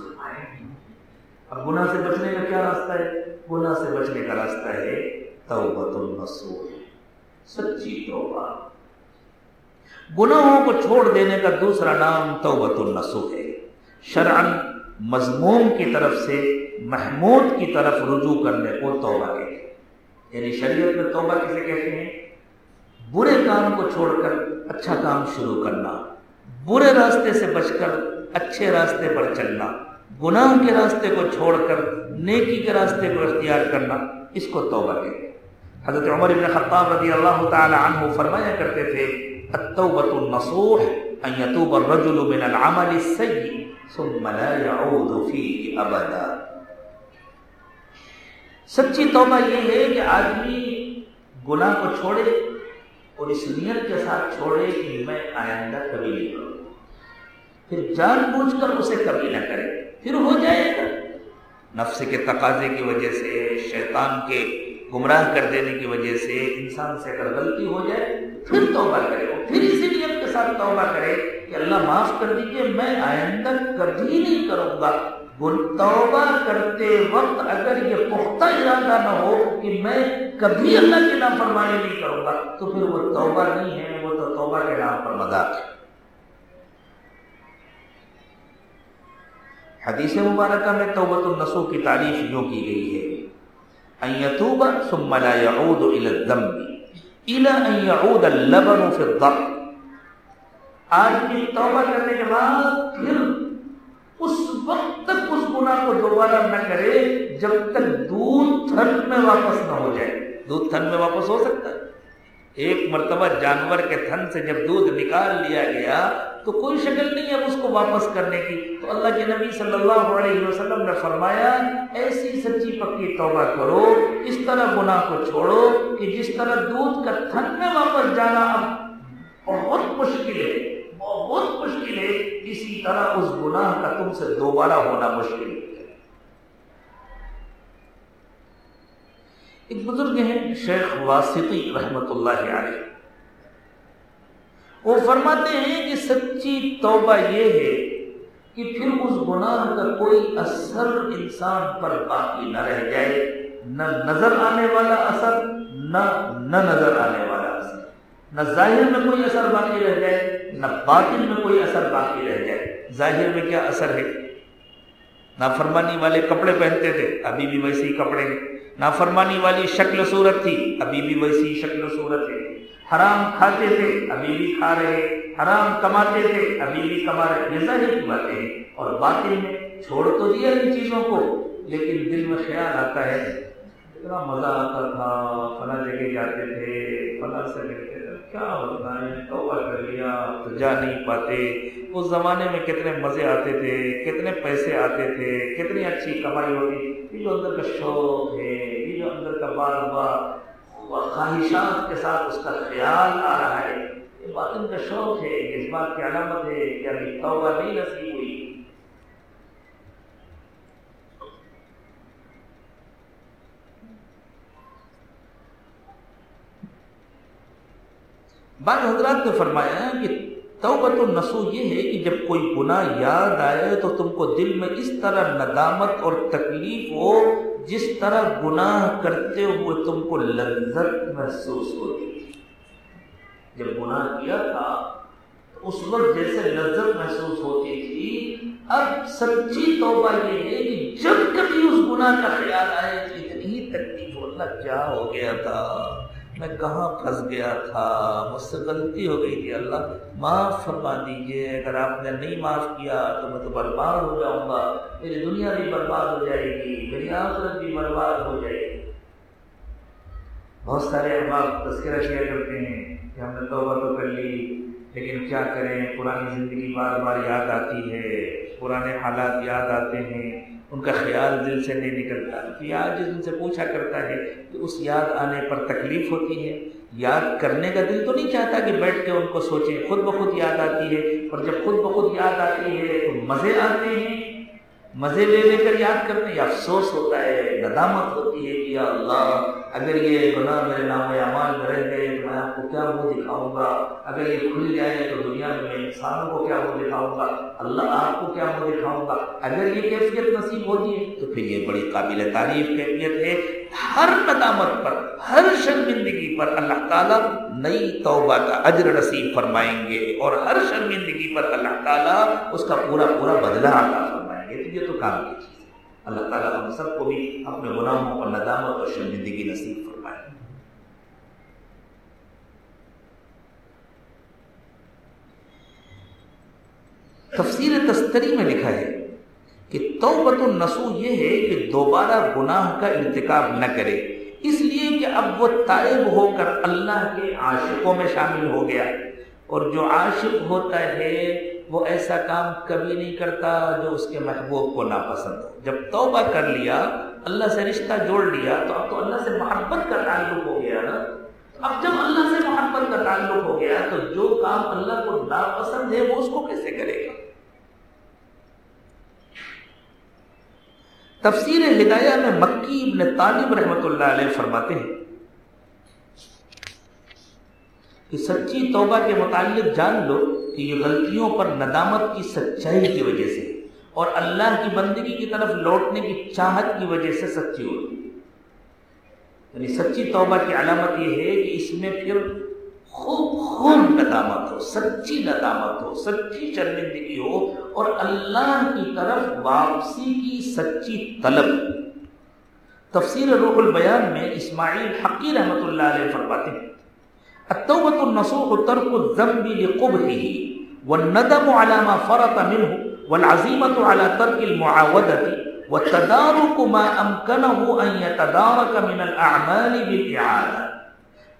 اب گناہ سے بچنے کا کیا راستہ ہے؟ گناہ سے بچنے کا راستہ ہے توبت النصوح۔ سچی توبہ۔ گناہوں کو چھوڑ دینے کا دوسرا نام توبت النصوح ہے۔ شرعن مضموم کی طرف سے محمود کی طرف رجوع کرنے کو توبہ کہتے ہیں یعنی شریعت میں توبہ کسے کہتے ہیں؟ برے کام کو چھوڑ کر اچھا کام شروع کرنا، برے راستے سے بچ کر اچھے راستے پر چلنا، گناہ کے راستے کو چھوڑ کر نیکی کے راستے کو اختیار کرنا، اس کو توبہ کہتے ہیں۔ حضرت عمر بن خطاب رضی اللہ تعالی عنہ فرمایا کرتے تھے، التوبۃ النصوح ان يتوب الرجل من العمل السيء ثم لا يعود فيه ابدا۔ سچی توبہ یہ ہے کہ آدمی گناہ کو چھوڑے اور اس نیت کے ساتھ چھوڑے کہ میں آئندہ کبھی نہیں کروں۔ پھر جان بوجھ کر اسے کبھی نہ کرے، پھر ہو جائے گا۔ نفس کے تقاضے کی وجہ سے، شیطان کے گمراہ کر دینے کی وجہ سے انسان سے اگر غلطی ہو جائے پھر توبہ کرے پھر اسی نیت کے ساتھ توبہ کرے کہ اللہ معاف کر دیجیے میں آئندہ کبھی نہیں کروں گا۔ توبہ کرتے وقت اگر یہ پختہ ارادہ نہ ہو کہ میں کبھی اللہ کی نافرمانی نہیں کروں گا، تو پھر وہ توبہ نہیں ہے، وہ تو توبہ کے نام پر مذاق ہے۔ حدیث مبارکہ میں توبت النسو کی تعریف یوں کی گئی ہے۔ ان يتوب ثم لا يعود الى الذنب. الى ان يعود اللبن في الضر آدمی توبہ کرنے کے بعد پھر اس وقت تک اس گناہ کو دوبارہ نہ کرے جب تک دودھ تھن میں واپس نہ ہو جائے. دودھ تھن میں واپس ہو سکتا ہے. ایک مرتبہ جانور کے تھن سے جب دودھ نکال لیا گیا تو کوئی شکل نہیں ہے اس کو واپس کرنے کی۔ تو اللہ کے نبی صلی اللہ علیہ وسلم نے فرمایا، ایسی سچی پکی توبہ کرو، اس طرح گناہ کو چھوڑو کہ جس طرح دودھ کا تھن میں واپس جانا اب بہت مشکل ہے، بہت مشکل ہے۔ اسی طرح اس گناہ کا تم سے دوبارہ ہونا مشکل ہے۔ ایک بزرگ ہیں، شیخ واسطی رحمت اللہ علیہ۔ وہ فرماتے ہیں کہ سچی توبہ یہ ہے کہ پھر اس گناہ کا کوئی اثر انسان پر باقی نہ رہ جائے، نہ نظر آنے والا اثر، نہ نہ نظر آنے والا اثر۔ نہ ظاہر میں کوئی اثر باقی رہ جائے، نہ باطن میں کوئی اثر باقی رہ جائے۔ ظاہر میں کیا اثر ہے؟ نافرمانی والے کپڑے پہنتے تھے، ابھی بھی ویسے ہی کپڑے ہیں۔ نافرمانی والی شکل صورت تھی، ابھی بھی ویسی شکل صورت ہے۔ حرام کھاتے تھے، ابھی بھی کھا رہے حرام کماتے تھے، ابھی بھی کما رہے یہ ظاہر کی باتیں ہیں۔ اور باطن میں چھوڑ تو دیا ان چیزوں کو، لیکن دل میں خیال آتا ہے، اتنا مزہ آتا تھا، فلاں جگہ جاتے تھے، فلاں سے ملتے تھے۔ کیا ہوتا ہے؟ توبہ کر لیا، تو جا نہیں پاتے۔ اس زمانے میں کتنے مزے آتے تھے، کتنے پیسے آتے تھے، کتنی اچھی کمائی ہوتی یہ جو اندر کا شوق ہے، یہ جو اندر کا بار بار اور خواہشات کے ساتھ اس کا خیال آ رہا ہے۔ یہ باطن کا شوق ہے اس بات کی علامت ہے کہ ابھی توبہ نہیں نصیب ہوئی۔ بعض حضرات نے فرمایا کہ توبت النسو یہ ہے کہ جب کوئی گناہ یاد آئے تو تم کو دل میں اس طرح ندامت اور تکلیف ہو جس طرح گناہ کرتے ہوئے تم کو لذت محسوس ہوتی جب گناہ کیا تھا اس وقت جیسے لذت محسوس ہوتی تھی، اب سچی توبہ یہ ہے کہ جب کبھی اس گناہ کا خیال آئے تو اتنی تکلیف اللہ کیا ہو گیا تھا۔ میں کہاں پھنس گیا تھا؟ مجھ سے غلطی ہو گئی تھی۔ اللہ، معاف فرما دیجیے اگر آپ نے نہیں معاف کیا تو میں تو برباد ہو جاؤں گا۔ میری دنیا بھی برباد ہو جائے گی۔ میری آخرت بھی برباد ہو جائے گی۔ بہت سارے احباب تذکرہ کیا کرتے ہیں کہ ہم نے توبہ تو کر لی، لیکن کیا کریں؟ پرانی زندگی بار بار یاد آتی ہے، پرانے حالات یاد آتے ہیں۔ ان کا خیال دل سے نہیں نکلتا۔ یاد جس ان سے پوچھا کرتا ہے کہ اس یاد آنے پر تکلیف ہوتی ہے۔ یاد کرنے کا دل تو نہیں چاہتا کہ بیٹھ کے ان کو سوچیں۔ خود بخود یاد آتی ہے۔ اور جب خود بخود یاد آتی ہے تو مزے آتے ہیں۔ مزے لے لے کر یاد کرتے یا افسوس ہوتا ہے، ندامت ہوتی ہے کہ یا اللہ، اگر یہ گناہ میرے نام اعمال میں رہ گئے تو میں آپ کو کیا منہ دکھاؤں گا؟ اگر یہ کھل جائے تو دنیا میں میں انسانوں کو کیا منہ دکھاؤں گا؟ اللہ آپ کو کیا منہ دکھاؤں گا؟ اگر یہ کیفیت نصیب ہوتی ہے تو پھر یہ بڑی قابل تعریف کیفیت ہے۔ ہر ندامت پر، ہر شرمندگی پر اللہ تعالیٰ نئی توبہ کا اجر نصیب فرمائیں گے اور ہر شرمندگی پر اللہ تعالیٰ اس کا پورا پورا بدلہ عطا فرمائیں گے۔ بنائیں گے تو یہ تو کام کی چیز ہے۔ اللہ تعالیٰ ہم سب کو بھی اپنے گناہوں پر ندامت اور شرمندگی نصیب فرمائے۔ تفسیر تستری میں لکھا ہے کہ توبت النسو یہ ہے کہ دوبارہ گناہ کا ارتکاب نہ کرے۔ اس لیے کہ اب وہ طائب ہو کر اللہ کے عاشقوں میں شامل ہو گیا۔ اور جو عاشق ہوتا ہے وہ ایسا کام کبھی نہیں کرتا جو اس کے محبوب کو ناپسند ہو۔ جب توبہ کر لیا، اللہ سے رشتہ جوڑ لیا، تو اب تو اللہ سے محبت کا تعلق ہو گیا نا۔ اب جب اللہ سے محبت کا تعلق ہو گیا، تو جو کام اللہ کو ناپسند ہے، وہ اس کو کیسے کرے گا؟ تفسیر ہدایہ میں مکی ابن طالب رحمت اللہ علیہ فرماتے ہیں کہ سچی توبہ کے متعلق جان لو کہ یہ غلطیوں پر ندامت کی سچائی کی وجہ سے اور اللہ کی بندگی کی طرف لوٹنے کی چاہت کی وجہ سے سچی ہوتی یعنی سچی توبہ کی علامت یہ ہے کہ اس میں پھر خوب خوب ندامت ہو، سچی ندامت ہو، سچی شرمندگی ہو اور اللہ کی طرف واپسی کی سچی طلب۔ تفسیر روح البیان میں اسماعیل حقی رحمت اللہ علیہ فرماتے ہیں التوبة النصوح ترك الذنب لقبحه والندم على ما فرط منه والعزيمة على ترك المعاودة والتدارك ما أمكنه أن يتدارك من الأعمال بالإعادة.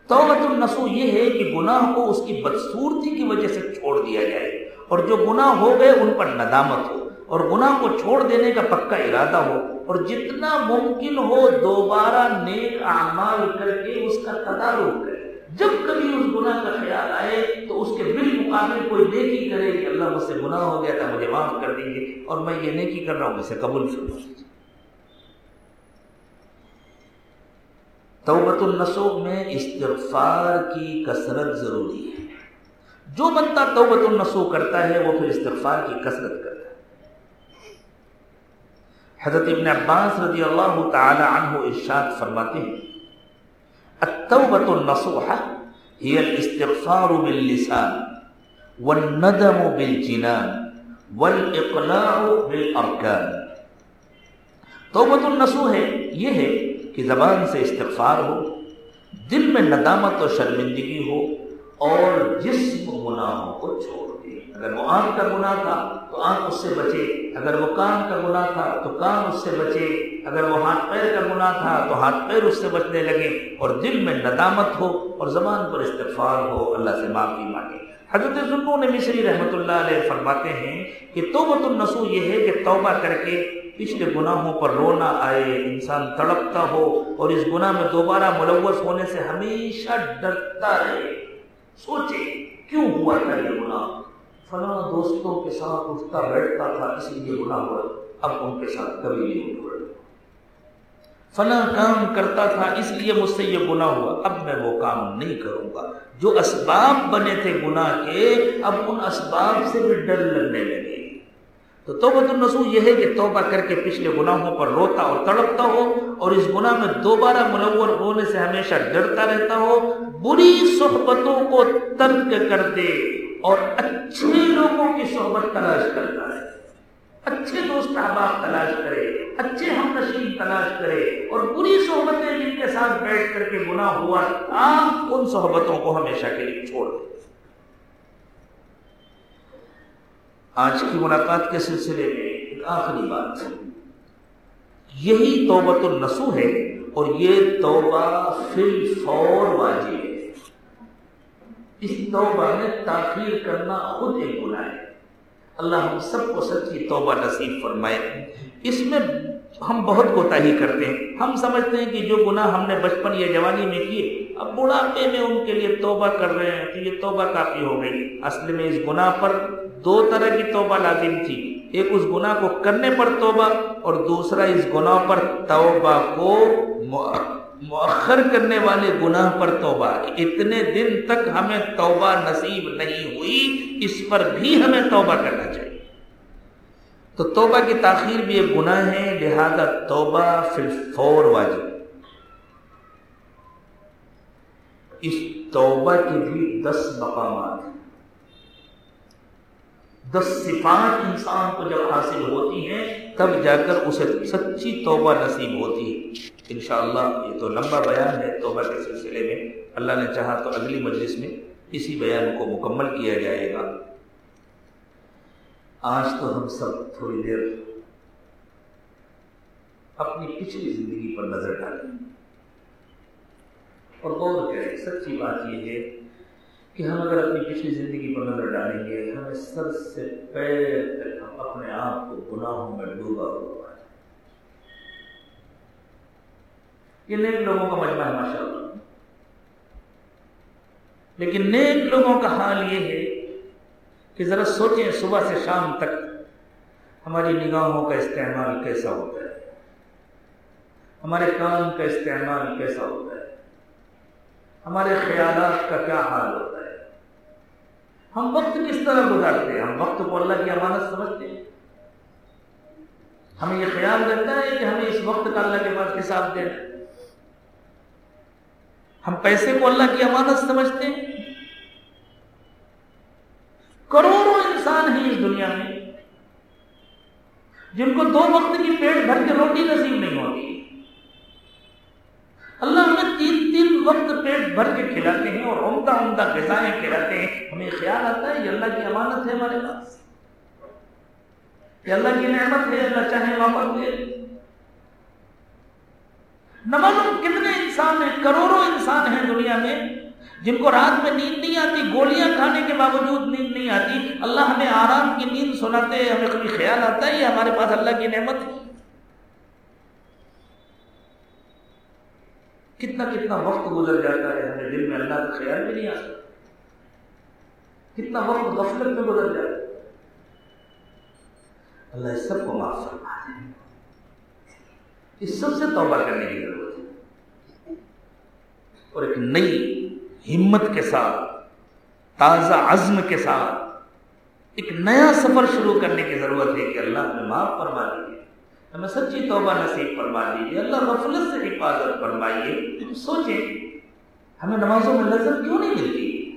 توبت النسو یہ ہے کہ گناہ کو اس کی بدصورتی کی وجہ سے چھوڑ دیا جائے اور جو گناہ ہو گئے ان پر ندامت ہو اور گناہ کو چھوڑ دینے کا پکا ارادہ ہو اور جتنا ممکن ہو دوبارہ نیک اعمال کر کے اس کا تدارک کرے۔ جب کبھی اس گناہ کا خیال آئے تو اس کے بالمقابل کوئی نیکی کرے کہ اللہ مجھ سے گناہ ہو گیا تھا، مجھے معاف کر دیں گے اور میں یہ نیکی کر رہا ہوں اسے قبول فرما توبت النسوخ میں استغفار کی کثرت ضروری ہے۔ جو بندہ توبت النسو کرتا ہے، وہ پھر استغفار کی کثرت کرتا ہے۔ حضرت ابن عباس رضی اللہ تعالی عنہ ارشاد فرماتے ہیں التوبة النصوحة هي الاستغفار باللسان والندم بالجنان والإقلاع بالأركان. توبت النصوح ہے یہ ہے کہ زبان سے استغفار ہو، دل میں ندامت اور شرمندگی ہو اور جسم گناہوں کو چھوڑ۔ اگر وہ آنکھ کا گناہ تھا تو آنکھ اس سے بچے۔ اگر وہ کان کا گناہ تھا تو کان اس سے بچے۔ اگر وہ ہاتھ پیر کا گناہ تھا تو ہاتھ پیر اس سے بچنے لگے۔ اور دل میں ندامت ہو اور زبان پر استغفار ہو، اللہ سے معافی مانگے۔ حضرت ظلم نے مصری رحمۃ اللہ علیہ فرماتے ہیں کہ توبت النسو یہ ہے کہ توبہ کر کے پچھلے گناہوں پر رونا آئے، انسان تڑپتا ہو اور اس گناہ میں دوبارہ ملوث ہونے سے ہمیشہ ڈرتا رہے۔ سوچے کیوں ہوا تھا یہ گناہ؟ فلاں دوستوں کے ساتھ اٹھتا بیٹھتا تھا اس لیے گناہ ہوا۔ اب ان کے ساتھ کبھی نہیں ہوا۔ فلاں کام کرتا تھا، اس لیے مجھ سے یہ گناہ ہوا۔ اب میں وہ کام نہیں کروں گا۔ جو اسباب بنے تھے گناہ کے، اب ان اسباب سے بھی ڈر لگنے لگے۔ تو توبۃ النسو یہ ہے کہ توبہ کر کے پچھلے گناہوں پر روتا اور تڑپتا ہو، اور اس گناہ میں دوبارہ منور ہونے سے ہمیشہ ڈرتا رہتا ہو۔ بری صحبتوں کو ترک کر دے۔ اور اچھے لوگوں کی صحبت تلاش کرتا ہے اچھے دوست احباب تلاش کرے، اچھے ہم نشین تلاش کرے اور بری صحبتیں جن کے ساتھ بیٹھ کر کے گناہ ہوا آپ ان صحبتوں کو ہمیشہ کے لیے چھوڑ دیں آج کی ملاقات کے سلسلے میں ایک آخری بات یہی توبت النسو ہے اور یہ توبہ فی الفور واجب ہے۔ اس توبہ میں تاخیر کرنا خود ایک گناہ ہے۔ اللہ ہم سب کو سچی توبہ نصیب فرمائے۔ اس میں ہم بہت کوتا ہی کرتے ہیں۔ ہم سمجھتے ہیں کہ جو گناہ ہم نے بچپن یا جوانی میں کیے، اب بڑھاپے میں ان کے لیے توبہ کر رہے ہیں تو یہ توبہ کافی ہو گئی۔ اصل میں اس گناہ پر دو طرح کی توبہ لازم تھی۔ ایک اس گناہ کو کرنے پر توبہ اور دوسرا اس گناہ پر توبہ کو مؤخر کرنے والے گناہ پر توبہ۔ اتنے دن تک ہمیں توبہ نصیب نہیں ہوئی، اس پر بھی ہمیں توبہ کرنا چاہیے۔ تو توبہ کی تاخیر بھی ایک گناہ ہے، لہذا توبہ فی الفور واجب۔ اس توبہ کی بھی دس مقامات ہیں۔ دس صفات انسان کو جب حاصل ہوتی ہیں، تب جا کر اسے سچی توبہ نصیب ہوتی ہے۔ انشاءاللہ یہ تو لمبا بیان ہے توبہ کے سلسلے میں۔ اللہ نے چاہا تو اگلی مجلس میں اسی بیان کو مکمل کیا جائے گا۔ آج تو ہم سب تھوڑی دیر اپنی پچھلی زندگی پر نظر ڈالیں۔ اور غور کریں، سچی بات یہ ہے کہ ہم اگر اپنی پچھلی زندگی پر نظر ڈالیں گے، ہمیں سر سے پیر تک ہم اپنے آپ کو گناہوں میں ڈوبا ہوا ہے۔ یہ نیک لوگوں کا مجمع ہے، ماشاء اللہ۔ لیکن نیک لوگوں کا حال یہ ہے کہ ذرا سوچیں صبح سے شام تک ہماری نگاہوں کا استعمال کیسا ہوتا ہے؟ ہمارے کام کا استعمال کیسا ہوتا ہے؟ ہمارے خیالات کا کیا حال ہوتا ہے؟ ہم وقت کس طرح گزارتے ہیں؟ ہم وقت کو اللہ کی امانت سمجھتے ہیں۔ ہمیں یہ خیال رہتا ہے کہ ہمیں اس وقت کا اللہ کے پاس حساب دینا ہم پیسے کو اللہ کی امانت سمجھتے ہیں۔ کروڑوں انسان ہیں اس دنیا میں جن کو دو وقت کی پیٹ بھر کے روٹی نصیب نہیں ہوتی۔ اللہ ہمیں تین تین وقت پیٹ بھر کے کھلاتے ہیں اور عمدہ عمدہ غذائیں کھلاتے ہیں۔ ہمیں خیال آتا ہے یہ اللہ کی امانت ہے ہمارے پاس۔ یہ اللہ کی نعمت ہے، اللہ چاہے واپس دے نہ معلوم کتنے انسان ہیں، کروڑوں انسان ہیں دنیا میں، جن کو رات میں نیند نہیں آتی، گولیاں کھانے کے باوجود نیند نہیں آتی۔ اللہ ہمیں آرام کی نیند سناتے ہمیں کبھی خیال آتا ہے، یہ ہمارے پاس اللہ کی نعمت ہے۔ کتنا کتنا وقت گزر جاتا ہے، ہمیں دل میں اللہ کا خیال بھی نہیں آتا۔ کتنا وقت غفلت میں گزر جاتا ہے۔ اللہ اس سب کو معاف فرما دے اس سب سے توبہ کرنے کی ضرورت ہے۔ اور ایک نئی ہمت کے ساتھ، تازہ عزم کے ساتھ ایک نیا سفر شروع کرنے کی ضرورت ہے کہ اللہ ہمیں معاف فرما دیجیے ہمیں سچی توبہ نصیب فرما دیجیے اللہ غفلت سے حفاظت فرمائیے۔ سوچیں، ہمیں نمازوں میں لذت کیوں نہیں ملتی؟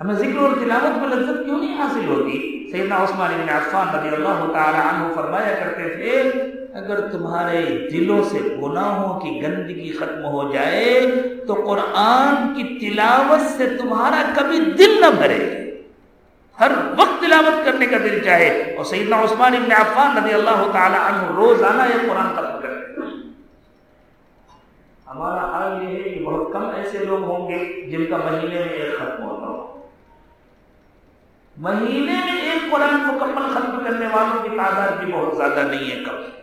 ہمیں ذکر اور تلاوت میں لذت کیوں نہیں حاصل ہوتی؟ سیدنا عثمان بن عفان رضی اللہ تعالی عنہ فرمایا کرتے تھے اگر تمہارے دلوں سے گناہوں کی گندگی ختم ہو جائے، تو قرآن کی تلاوت سے تمہارا کبھی دل نہ بھرے۔ ہر وقت تلاوت کرنے کا دل چاہے۔ اور سیدنا عثمان ابن عفان رضی اللہ تعالی عنہ روزانہ یہ قرآن ختم کرتے ہمارا حال یہ ہے کہ بہت کم ایسے لوگ ہوں گے جن کا مہینے میں ایک ختم ہوتا ہو مہینے میں ایک قرآن مکمل ختم کرنے والوں کی تعداد بھی بہت زیادہ نہیں ہے کم۔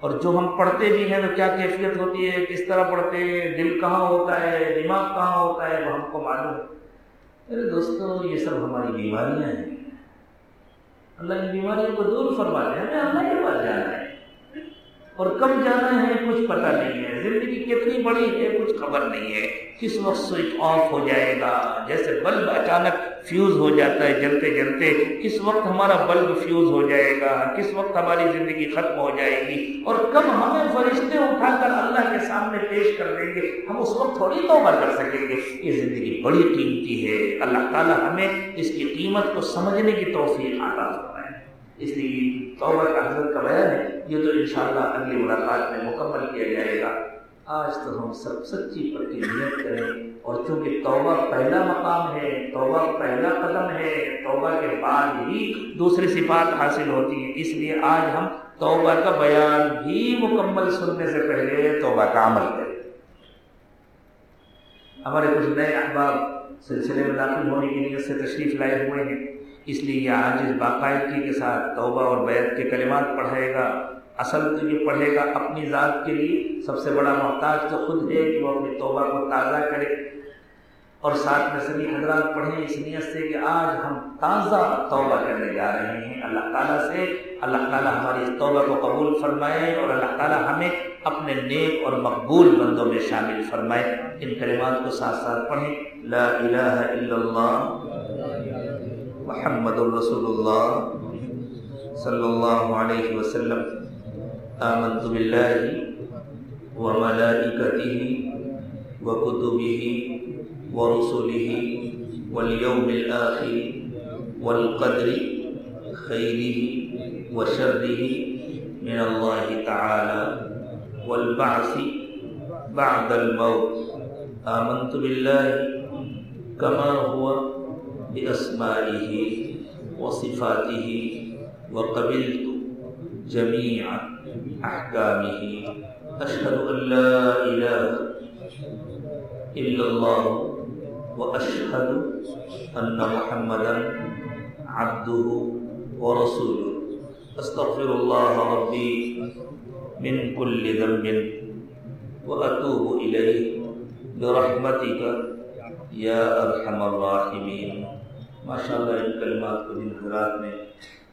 اور جو ہم پڑھتے بھی ہیں تو کیا کیفیت ہوتی ہے؟ کس طرح پڑھتے ہیں؟ دل کہاں ہوتا ہے؟ دماغ کہاں ہوتا ہے؟ وہ ہم کو معلوم ارے دوستو، یہ سب ہماری بیماریاں ہیں۔ اللہ کی بیماریوں کو دور فرما دے، ہمیں اللہ کے پاس جانا ہے۔ اور کب جانا ہے کچھ پتہ نہیں ہے۔ زندگی کتنی بڑی ہے کچھ خبر نہیں ہے۔ کس وقت سوئچ آف ہو جائے گا؟ جیسے بلب اچانک فیوز ہو جاتا ہے جلتے جلتے، کس وقت ہمارا بلب فیوز ہو جائے گا؟ کس وقت ہماری زندگی ختم ہو جائے گی؟ اور کب ہمیں فرشتے اٹھا کر اللہ کے سامنے پیش کر دیں گے؟ ہم اس وقت تھوڑی توبہ کر سکیں گے۔ یہ زندگی بڑی قیمتی ہے۔ اللہ تعالیٰ ہمیں اس کی قیمت کو سمجھنے کی توفیق آتا ہے اس لیے توبہ کا حضرت کا بیان ہے، یہ تو انشاءاللہ اگلی ملاقات میں مکمل کیا جائے گا۔ آج تو ہم سب سچی پر کی نیت کریں، اور چونکہ توبہ پہلا مقام ہے، توبہ پہلا قدم ہے، توبہ کے بعد ہی دوسری صفات حاصل ہوتی ہیں، اس لیے آج ہم توبہ کا بیان بھی مکمل سننے سے پہلے توبہ کا عمل کریں۔ ہمارے کچھ نئے احباب سلسلے میں داخل ہونے کی نیت سے تشریف لائے ہوئے ہیں۔ اس لیے یہ آج باقاعدگی کے ساتھ توبہ اور بیت کے کلمات پڑھائے گا۔ اصل تو یہ پڑھے گا اپنی ذات کے لیے سب سے بڑا محتاج تو خود ہے کہ وہ اپنی توبہ کو تازہ کرے۔ اور ساتھ میں سبھی حضرات پڑھیں اس نیت سے کہ آج ہم تازہ توبہ کرنے جا رہے ہیں۔ اللہ تعالیٰ سے اللہ تعالیٰ ہماری اس توبہ کو قبول فرمائے اور اللہ تعالیٰ ہمیں اپنے نیک اور مقبول بندوں میں شامل فرمائے۔ ان کلمات کو ساتھ ساتھ پڑھیں۔ لا الہ الا اللہ۔ محمد الرسول اللہ صلی اللہ علیہ وسلم۔ آمنت باللہ وملائکتہ وکتبہ ورسله واليوم الآخر والقدر خيره وشره من الله تعالى والبعث بعد الموت۔ آمنت بالله كما هو بأسمائه وصفاته وقبلت جميع أحكامه. أشهد أن لا إله إلا الله وأشهد أن محمدا عبده ورسوله. أستغفر الله ربي من كل ذنب وأتوب إليه برحمتك يا أرحم الراحمين. ما شاء الله ان کلمات کو جن حضرات نے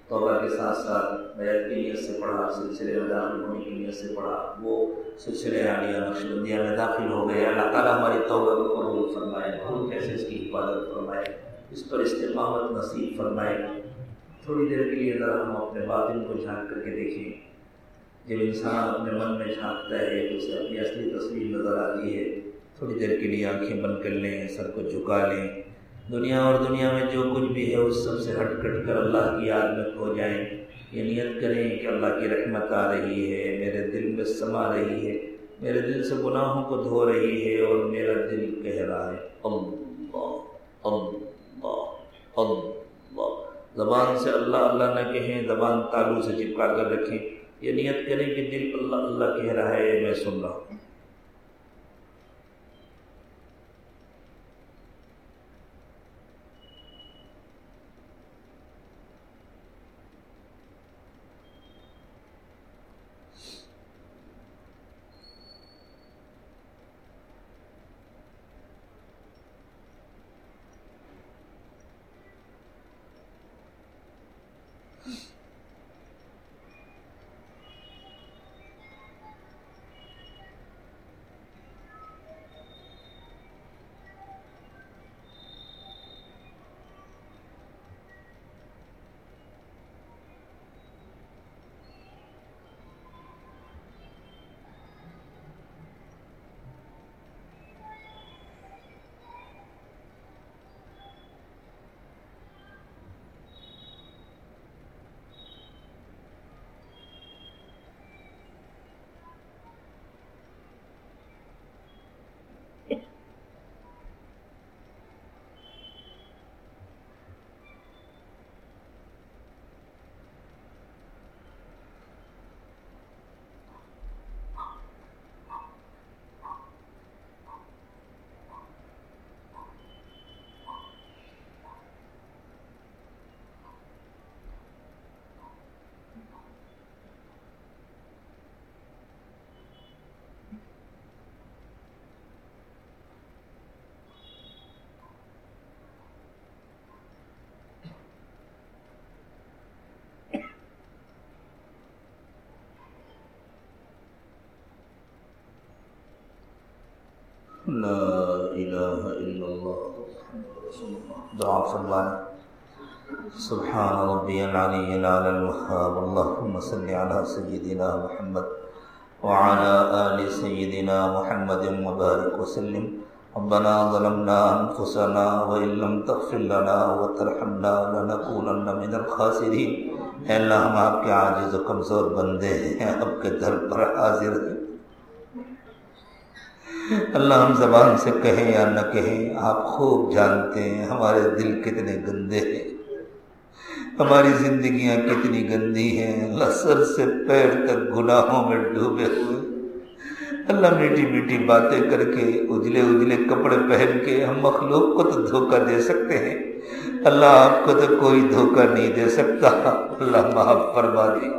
توبہ کے ساتھ ساتھ بیت کی نیت سے پڑھا، سلسلے میں داخل ہونے کی نیت سے پڑھا، وہ سلسلے عالیہ نقش بندیہ میں داخل ہو گئے۔ اللہ تعالیٰ ہماری توبہ کو قبول فرمائے، ہم کیسے اس کی حفاظت فرمائے، اس پر استقامت نصیب فرمائے۔ تھوڑی دیر کے لیے ذرا ہم اپنے باطن کو جھانک کر کے دیکھیں۔ جب انسان اپنے من میں جھانکتا ہے، تو اسے اپنی اصلی تصویر نظر آتی ہے۔ تھوڑی دیر کے لیے آنکھیں بند کر لیں، سر کو جھکا لیں۔ دنیا اور دنیا میں جو کچھ بھی ہے، اس سب سے ہٹ کٹ کر اللہ کی یاد میں کھو جائیں۔ یہ نیت کریں کہ اللہ کی رحمت آ رہی ہے، میرے دل میں سما رہی ہے، میرے دل سے گناہوں کو دھو رہی ہے اور میرا دل کہہ رہا ہے، اللہ اللہ اللہ۔ زبان سے اللہ اللہ نہ کہیں، زبان تالو سے چپکا کر رکھیں۔ یہ نیت کریں کہ دل اللہ اللہ کہہ رہا ہے، میں سن رہا ہوں۔ لا إله إلا الله. دعا فرمان سبحان ربي العلي العلى الوهاب اللهم صل على سيدنا محمد وعلى آل سيدنا محمد وبارك وسلم. ربنا ظلمنا أنفسنا وإن لم تغفر لنا وترحمنا لنكونن من الخاسرين اے اللہ ہم آپ کے عاجز و کمزور بندے ہیں، آپ کے در پر حاضر ہیں۔ اللہ ہم زبان سے کہیں یا نہ کہیں، آپ خوب جانتے ہیں ہمارے دل کتنے گندے ہیں۔ ہماری زندگیاں کتنی گندی ہیں، اللہ سر سے پیر تک گناہوں میں ڈوبے ہوئے۔ اللہ میٹھی میٹھی باتیں کر کے، اجلے اجلے کپڑے پہن کے ہم مخلوق کو تو دھوکہ دے سکتے ہیں۔ اللہ آپ کو تو کوئی دھوکہ نہیں دے سکتا۔ اللہ معاف فرما دی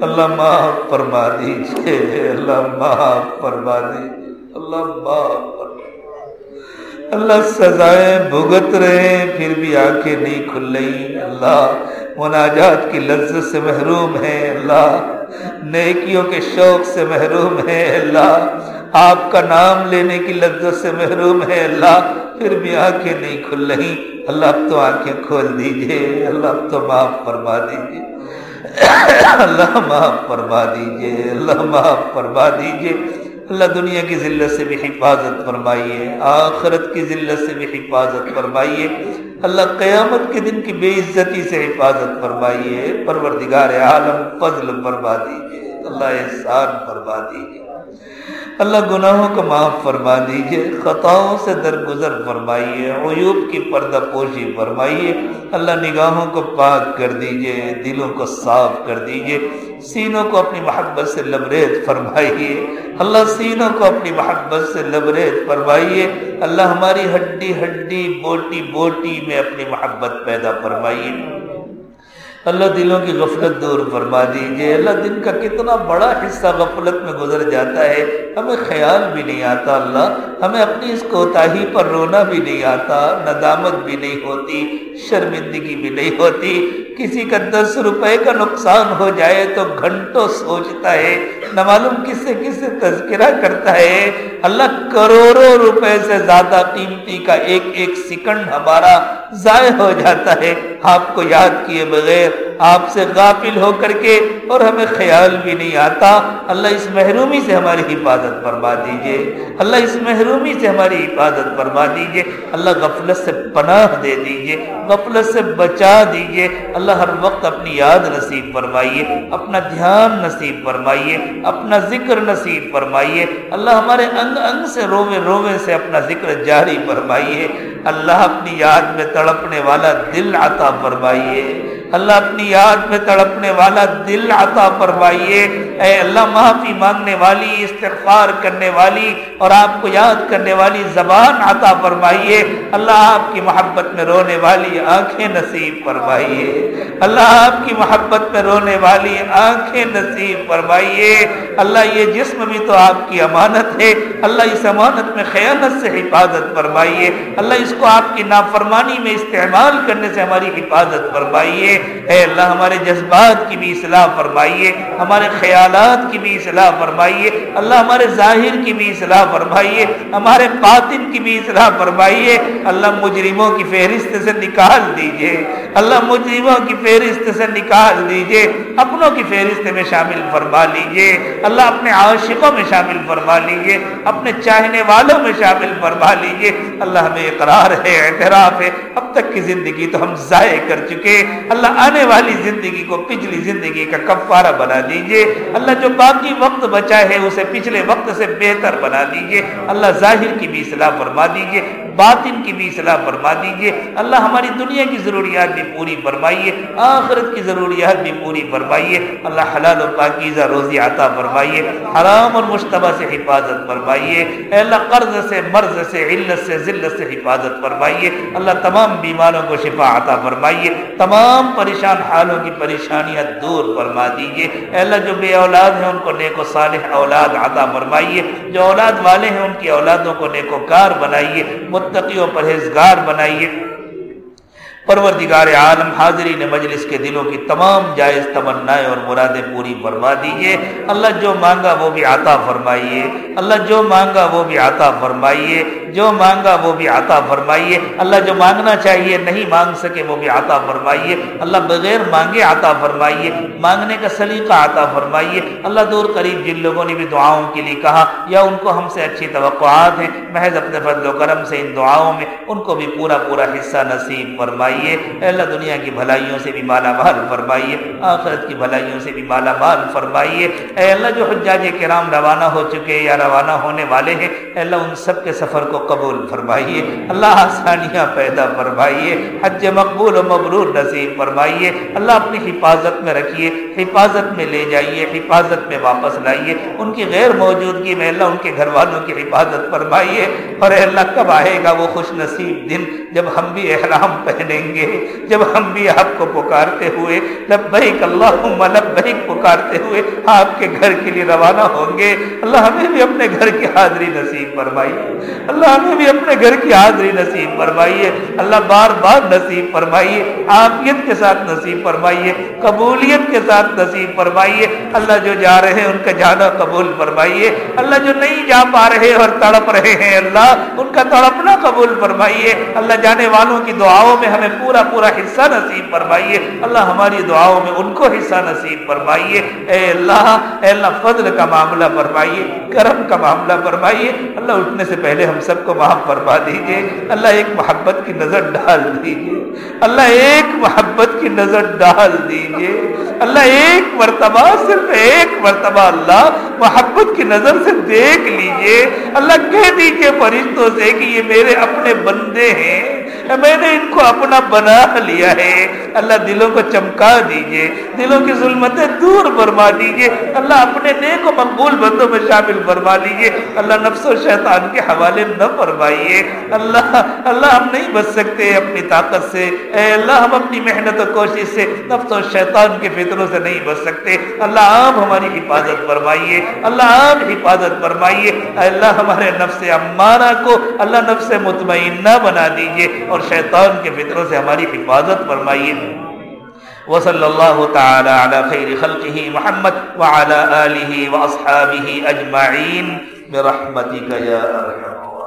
اللہ معاف فرما دیجیے اللہ معاف فرما دیجیے اللہ معاف اللہ سزائیں بھگت رہے، پھر بھی آنکھیں نہیں کھل رہی۔ اللہ مناجات کی لذت سے محروم ہے۔ اللہ نیکیوں کے شوق سے محروم ہے۔ اللہ آپ کا نام لینے کی لذت سے محروم ہے۔ اللہ پھر بھی آنکھیں نہیں کھل رہی۔ اللہ اب تو آنکھیں کھول دیجیے۔ اللہ اب تو معاف فرما دیجیے۔ اللہ معاف فرما دیجیے، اللہ معاف فرما دیجیے۔ اللہ دنیا کی ذلت سے بھی حفاظت فرمائیے، آخرت کی ذلت سے بھی حفاظت فرمائیے۔ اللہ قیامت کے دن کی بے عزتی سے حفاظت فرمائیے۔ پروردگار عالم فضل فرما دیجیے اللہ احسان فرما دیجیے اللہ گناہوں کو معاف فرما دیجیے، خطاؤں سے درگزر فرمائیے، عیوب کی پردہ پوشی فرمائیے، اللہ نگاہوں کو پاک کر دیجیے، دلوں کو صاف کر دیجیے، سینوں کو اپنی محبت سے لبریز فرمائیے، اللہ سینوں کو اپنی محبت سے لبریز فرمائیے، اللہ ہماری ہڈی ہڈی بوٹی بوٹی میں اپنی محبت پیدا فرمائیے۔ اللہ دلوں کی غفلت دور فرما دیجیے۔ اللہ دن کا کتنا بڑا حصہ غفلت میں گزر جاتا ہے، ہمیں خیال بھی نہیں آتا اللہ، ہمیں اپنی اس کوتاہی پر رونا بھی نہیں آتا، ندامت بھی نہیں ہوتی، شرمندگی بھی نہیں ہوتی۔ کسی کا دس روپے کا نقصان ہو جائے تو گھنٹوں سوچتا ہے، نہ معلوم کس سے کس سے تذکرہ کرتا ہے۔ اللہ کروڑوں روپے سے زیادہ قیمتی کا ایک ایک سیکنڈ ہمارا ضائع ہو جاتا ہے۔ آپ کو یاد کیے بغیر آپ سے غافل ہو کر کے اور ہمیں خیال بھی نہیں آتا، اللہ اس محرومی سے ہماری حفاظت فرما دیجیے۔ اللہ اس محرومی سے ہماری حفاظت فرما دیجیے۔ اللہ غفلت سے پناہ دے دیجیے، غفلت سے بچا دیجیے۔ اللہ ہر وقت اپنی یاد نصیب فرمائیے، اپنا دھیان نصیب فرمائیے، اپنا ذکر نصیب فرمائیے۔ اللہ ہمارے انگ انگ سے روے روے سے اپنا ذکر جاری فرمائیے۔ اللہ اپنی یاد میں تڑپنے والا دل عطا فرمائیے۔ اللہ اپنی یاد میں تڑپنے والا دل عطا فرمائیے۔ اے اللہ، معافی مانگنے والی، استغفار کرنے والی اور آپ کو یاد کرنے والی زبان عطا فرمائیے۔ اللہ آپ کی محبت میں رونے والی آنکھیں نصیب فرمائیے۔ اللہ آپ کی محبت میں رونے والی آنکھیں نصیب فرمائیے۔ اللہ، یہ جسم بھی تو آپ کی امانت ہے۔ اللہ، اس امانت میں خیانت سے حفاظت فرمائیے۔ اللہ، اس کو آپ کی نافرمانی میں استعمال کرنے سے ہماری حفاظت فرمائیے۔ اے اللہ ہمارے جذبات کی بھی اصلاح فرمائیے، ہمارے خیالات کی بھی اصلاح فرمائیے، اللہ ہمارے ظاہر کی بھی اصلاح فرمائیے، ہمارے باطن کی بھی اصلاح فرمائیے۔ اللہ مجرموں کی فہرست سے نکال دیجیے، اللہ مجرموں کی فہرست سے نکال دیجیے، اپنوں کی فہرست میں شامل فرما لیجیے۔ اللہ اپنے عاشقوں میں شامل فرما لیجیے، اپنے چاہنے والوں میں شامل فرما لیجیے۔ اللہ ہمیں اقرار ہے، اعتراف ہے، اب تک کی زندگی تو ہم ضائع کر چکے۔ اللہ اللہ آنے والی زندگی کو پچھلی زندگی کا کفارہ بنا دیجیے۔ اللہ جو باقی وقت بچا ہے اسے پچھلے وقت سے بہتر بنا دیجیے۔ اللہ ظاہر کی بھی اصلاح فرما دیجیے، باطن کی بھی اصلاح فرما دیجیے۔ اللہ ہماری دنیا کی ضروریات بھی پوری فرمائیے، آخرت کی ضروریات بھی پوری فرمائیے۔ اللہ حلال و پاکیزہ روزی عطا فرمائیے، حرام اور مشتبہ سے حفاظت فرمائیے۔ اے اللہ قرض سے، مرض سے، علت سے، ذلت سے حفاظت فرمائیے۔ اللہ تمام بیماروں کو شفا عطا فرمائیے۔ تمام پریشان، حالوں کی پریشانیاں دور فرما دیجیے اللہ، جو بے اولاد ہیں، ان کو نیک و صالح اولاد عطا فرمائیے۔ جو اولاد والے ہیں، ان کی اولادوں کو نیک و کار بنائیے۔ متقی و پرہیزگار بنائیے۔ پروردگار عالم حاضرین مجلس کے دلوں کی تمام جائز تمنائیں اور مرادیں پوری فرما دیجیے اللہ جو مانگا وہ بھی عطا فرمائیے۔ اللہ جو مانگا وہ بھی عطا فرمائیے۔ جو مانگا وہ بھی عطا فرمائیے۔ اللہ جو مانگنا چاہیے نہیں مانگ سکے وہ بھی عطا فرمائیے۔ اللہ بغیر مانگے عطا فرمائیے۔ مانگنے کا سلیقہ عطا فرمائیے۔ اللہ دور قریب جن لوگوں نے بھی دعاؤں کے لیے کہا، یا ان کو ہم سے اچھی توقعات ہیں، محض اپنے فضل و کرم سے ان دعاؤں میں ان کو بھی پورا پورا حصہ نصیب فرمائیے۔ فرمائیے، اے اللہ دنیا کی بھلائیوں سے بھی مالا مال فرمائیے، آخرت کی بھلائیوں سے بھی مالا مال فرمائیے۔ اے اللہ جو حجاج کرام روانہ ہو چکے یا روانہ ہونے والے ہیں، اے اللہ ان سب کے سفر کو قبول فرمائیے۔ اللہ آسانیاں پیدا فرمائیے، حج مقبول و مبرور نصیب فرمائیے۔ اللہ اپنی حفاظت میں رکھیے، حفاظت میں لے جائیے، حفاظت میں واپس لائیے۔ ان کی غیر موجودگی میں اللہ ان کے گھر والوں کی حفاظت فرمائیے۔ اور اے اللہ کب آئے گا وہ خوش نصیب دن جب ہم بھی احرام پہنیں گے؟ جب ہم بھی آپ کو پکارتے ہوئے، لبیک اللہم، لبیک پکارتے ہوئے آپ کے گھر کے لیے روانہ ہوں گے، اللہ ہمیں بھی اپنے گھر کی حاضری نصیب فرمائیے۔ اللہ ہمیں بھی اپنے گھر کی حاضری نصیب فرمائیے۔ اللہ بار بار نصیب فرمائیے، عافیت کے ساتھ نصیب فرمائیے، قبولیت کے ساتھ نصیب فرمائیے۔ اللہ جو جا رہے ہیں، ان کا جانا قبول فرمائیے۔ اللہ جو نہیں جا پا رہے اور تڑپ رہے ہیں، اللہ ان کا تڑپنا قبول فرمائیے۔ اللہ جانے والوں کی دعاؤں میں ہمیں پورا پورا حصہ نصیب فرمائیے۔ اللہ ہماری دعاؤں میں ان کو حصہ نصیب فرمائیے۔ اے اللہ اے اللہ، فضل کا معاملہ فرمائیے، کرم کا معاملہ فرمائیے۔ اللہ اٹھنے سے پہلے ہم سب کو معاف فرما دیجیے اللہ ایک محبت کی نظر ڈال دیجیے اللہ ایک محبت کی نظر ڈال دیجیے اللہ ایک مرتبہ، صرف ایک مرتبہ اللہ محبت کی نظر سے دیکھ لیجیے اللہ کہہ دیجیے فرشتوں سے، کہ یہ میرے اپنے بندے ہیں۔ میں نے ان کو اپنا بنا لیا ہے۔ اللہ دلوں کو چمکا دیجیے، دلوں کی ظلمتیں دور فرما دیجیے۔ اللہ اپنے نیک و مقبول بندوں میں شامل فرما دیجیے۔ اللہ نفس و شیطان کے حوالے نہ فرمائیے۔ اللہ اللہ ہم نہیں بچ سکتے اپنی طاقت سے۔ اے اللہ، ہم اپنی محنت و کوشش سے نفس و شیطان کے فطروں سے نہیں بچ سکتے۔ اللہ آپ ہماری حفاظت فرمائیے۔ اللہ آپ حفاظت فرمائیے۔ اللہ، ہمارے نفس امارہ کو اللہ نفس مطمئنہ بنا دیجیے۔ اور شیطان کے فطروں سے ہماری حفاظت فرمائیے۔ وصلی اللہ تعالی علی خیر خلقہ محمد وعلی آلہ واصحابہ اجمعین برحمتک یا ارحم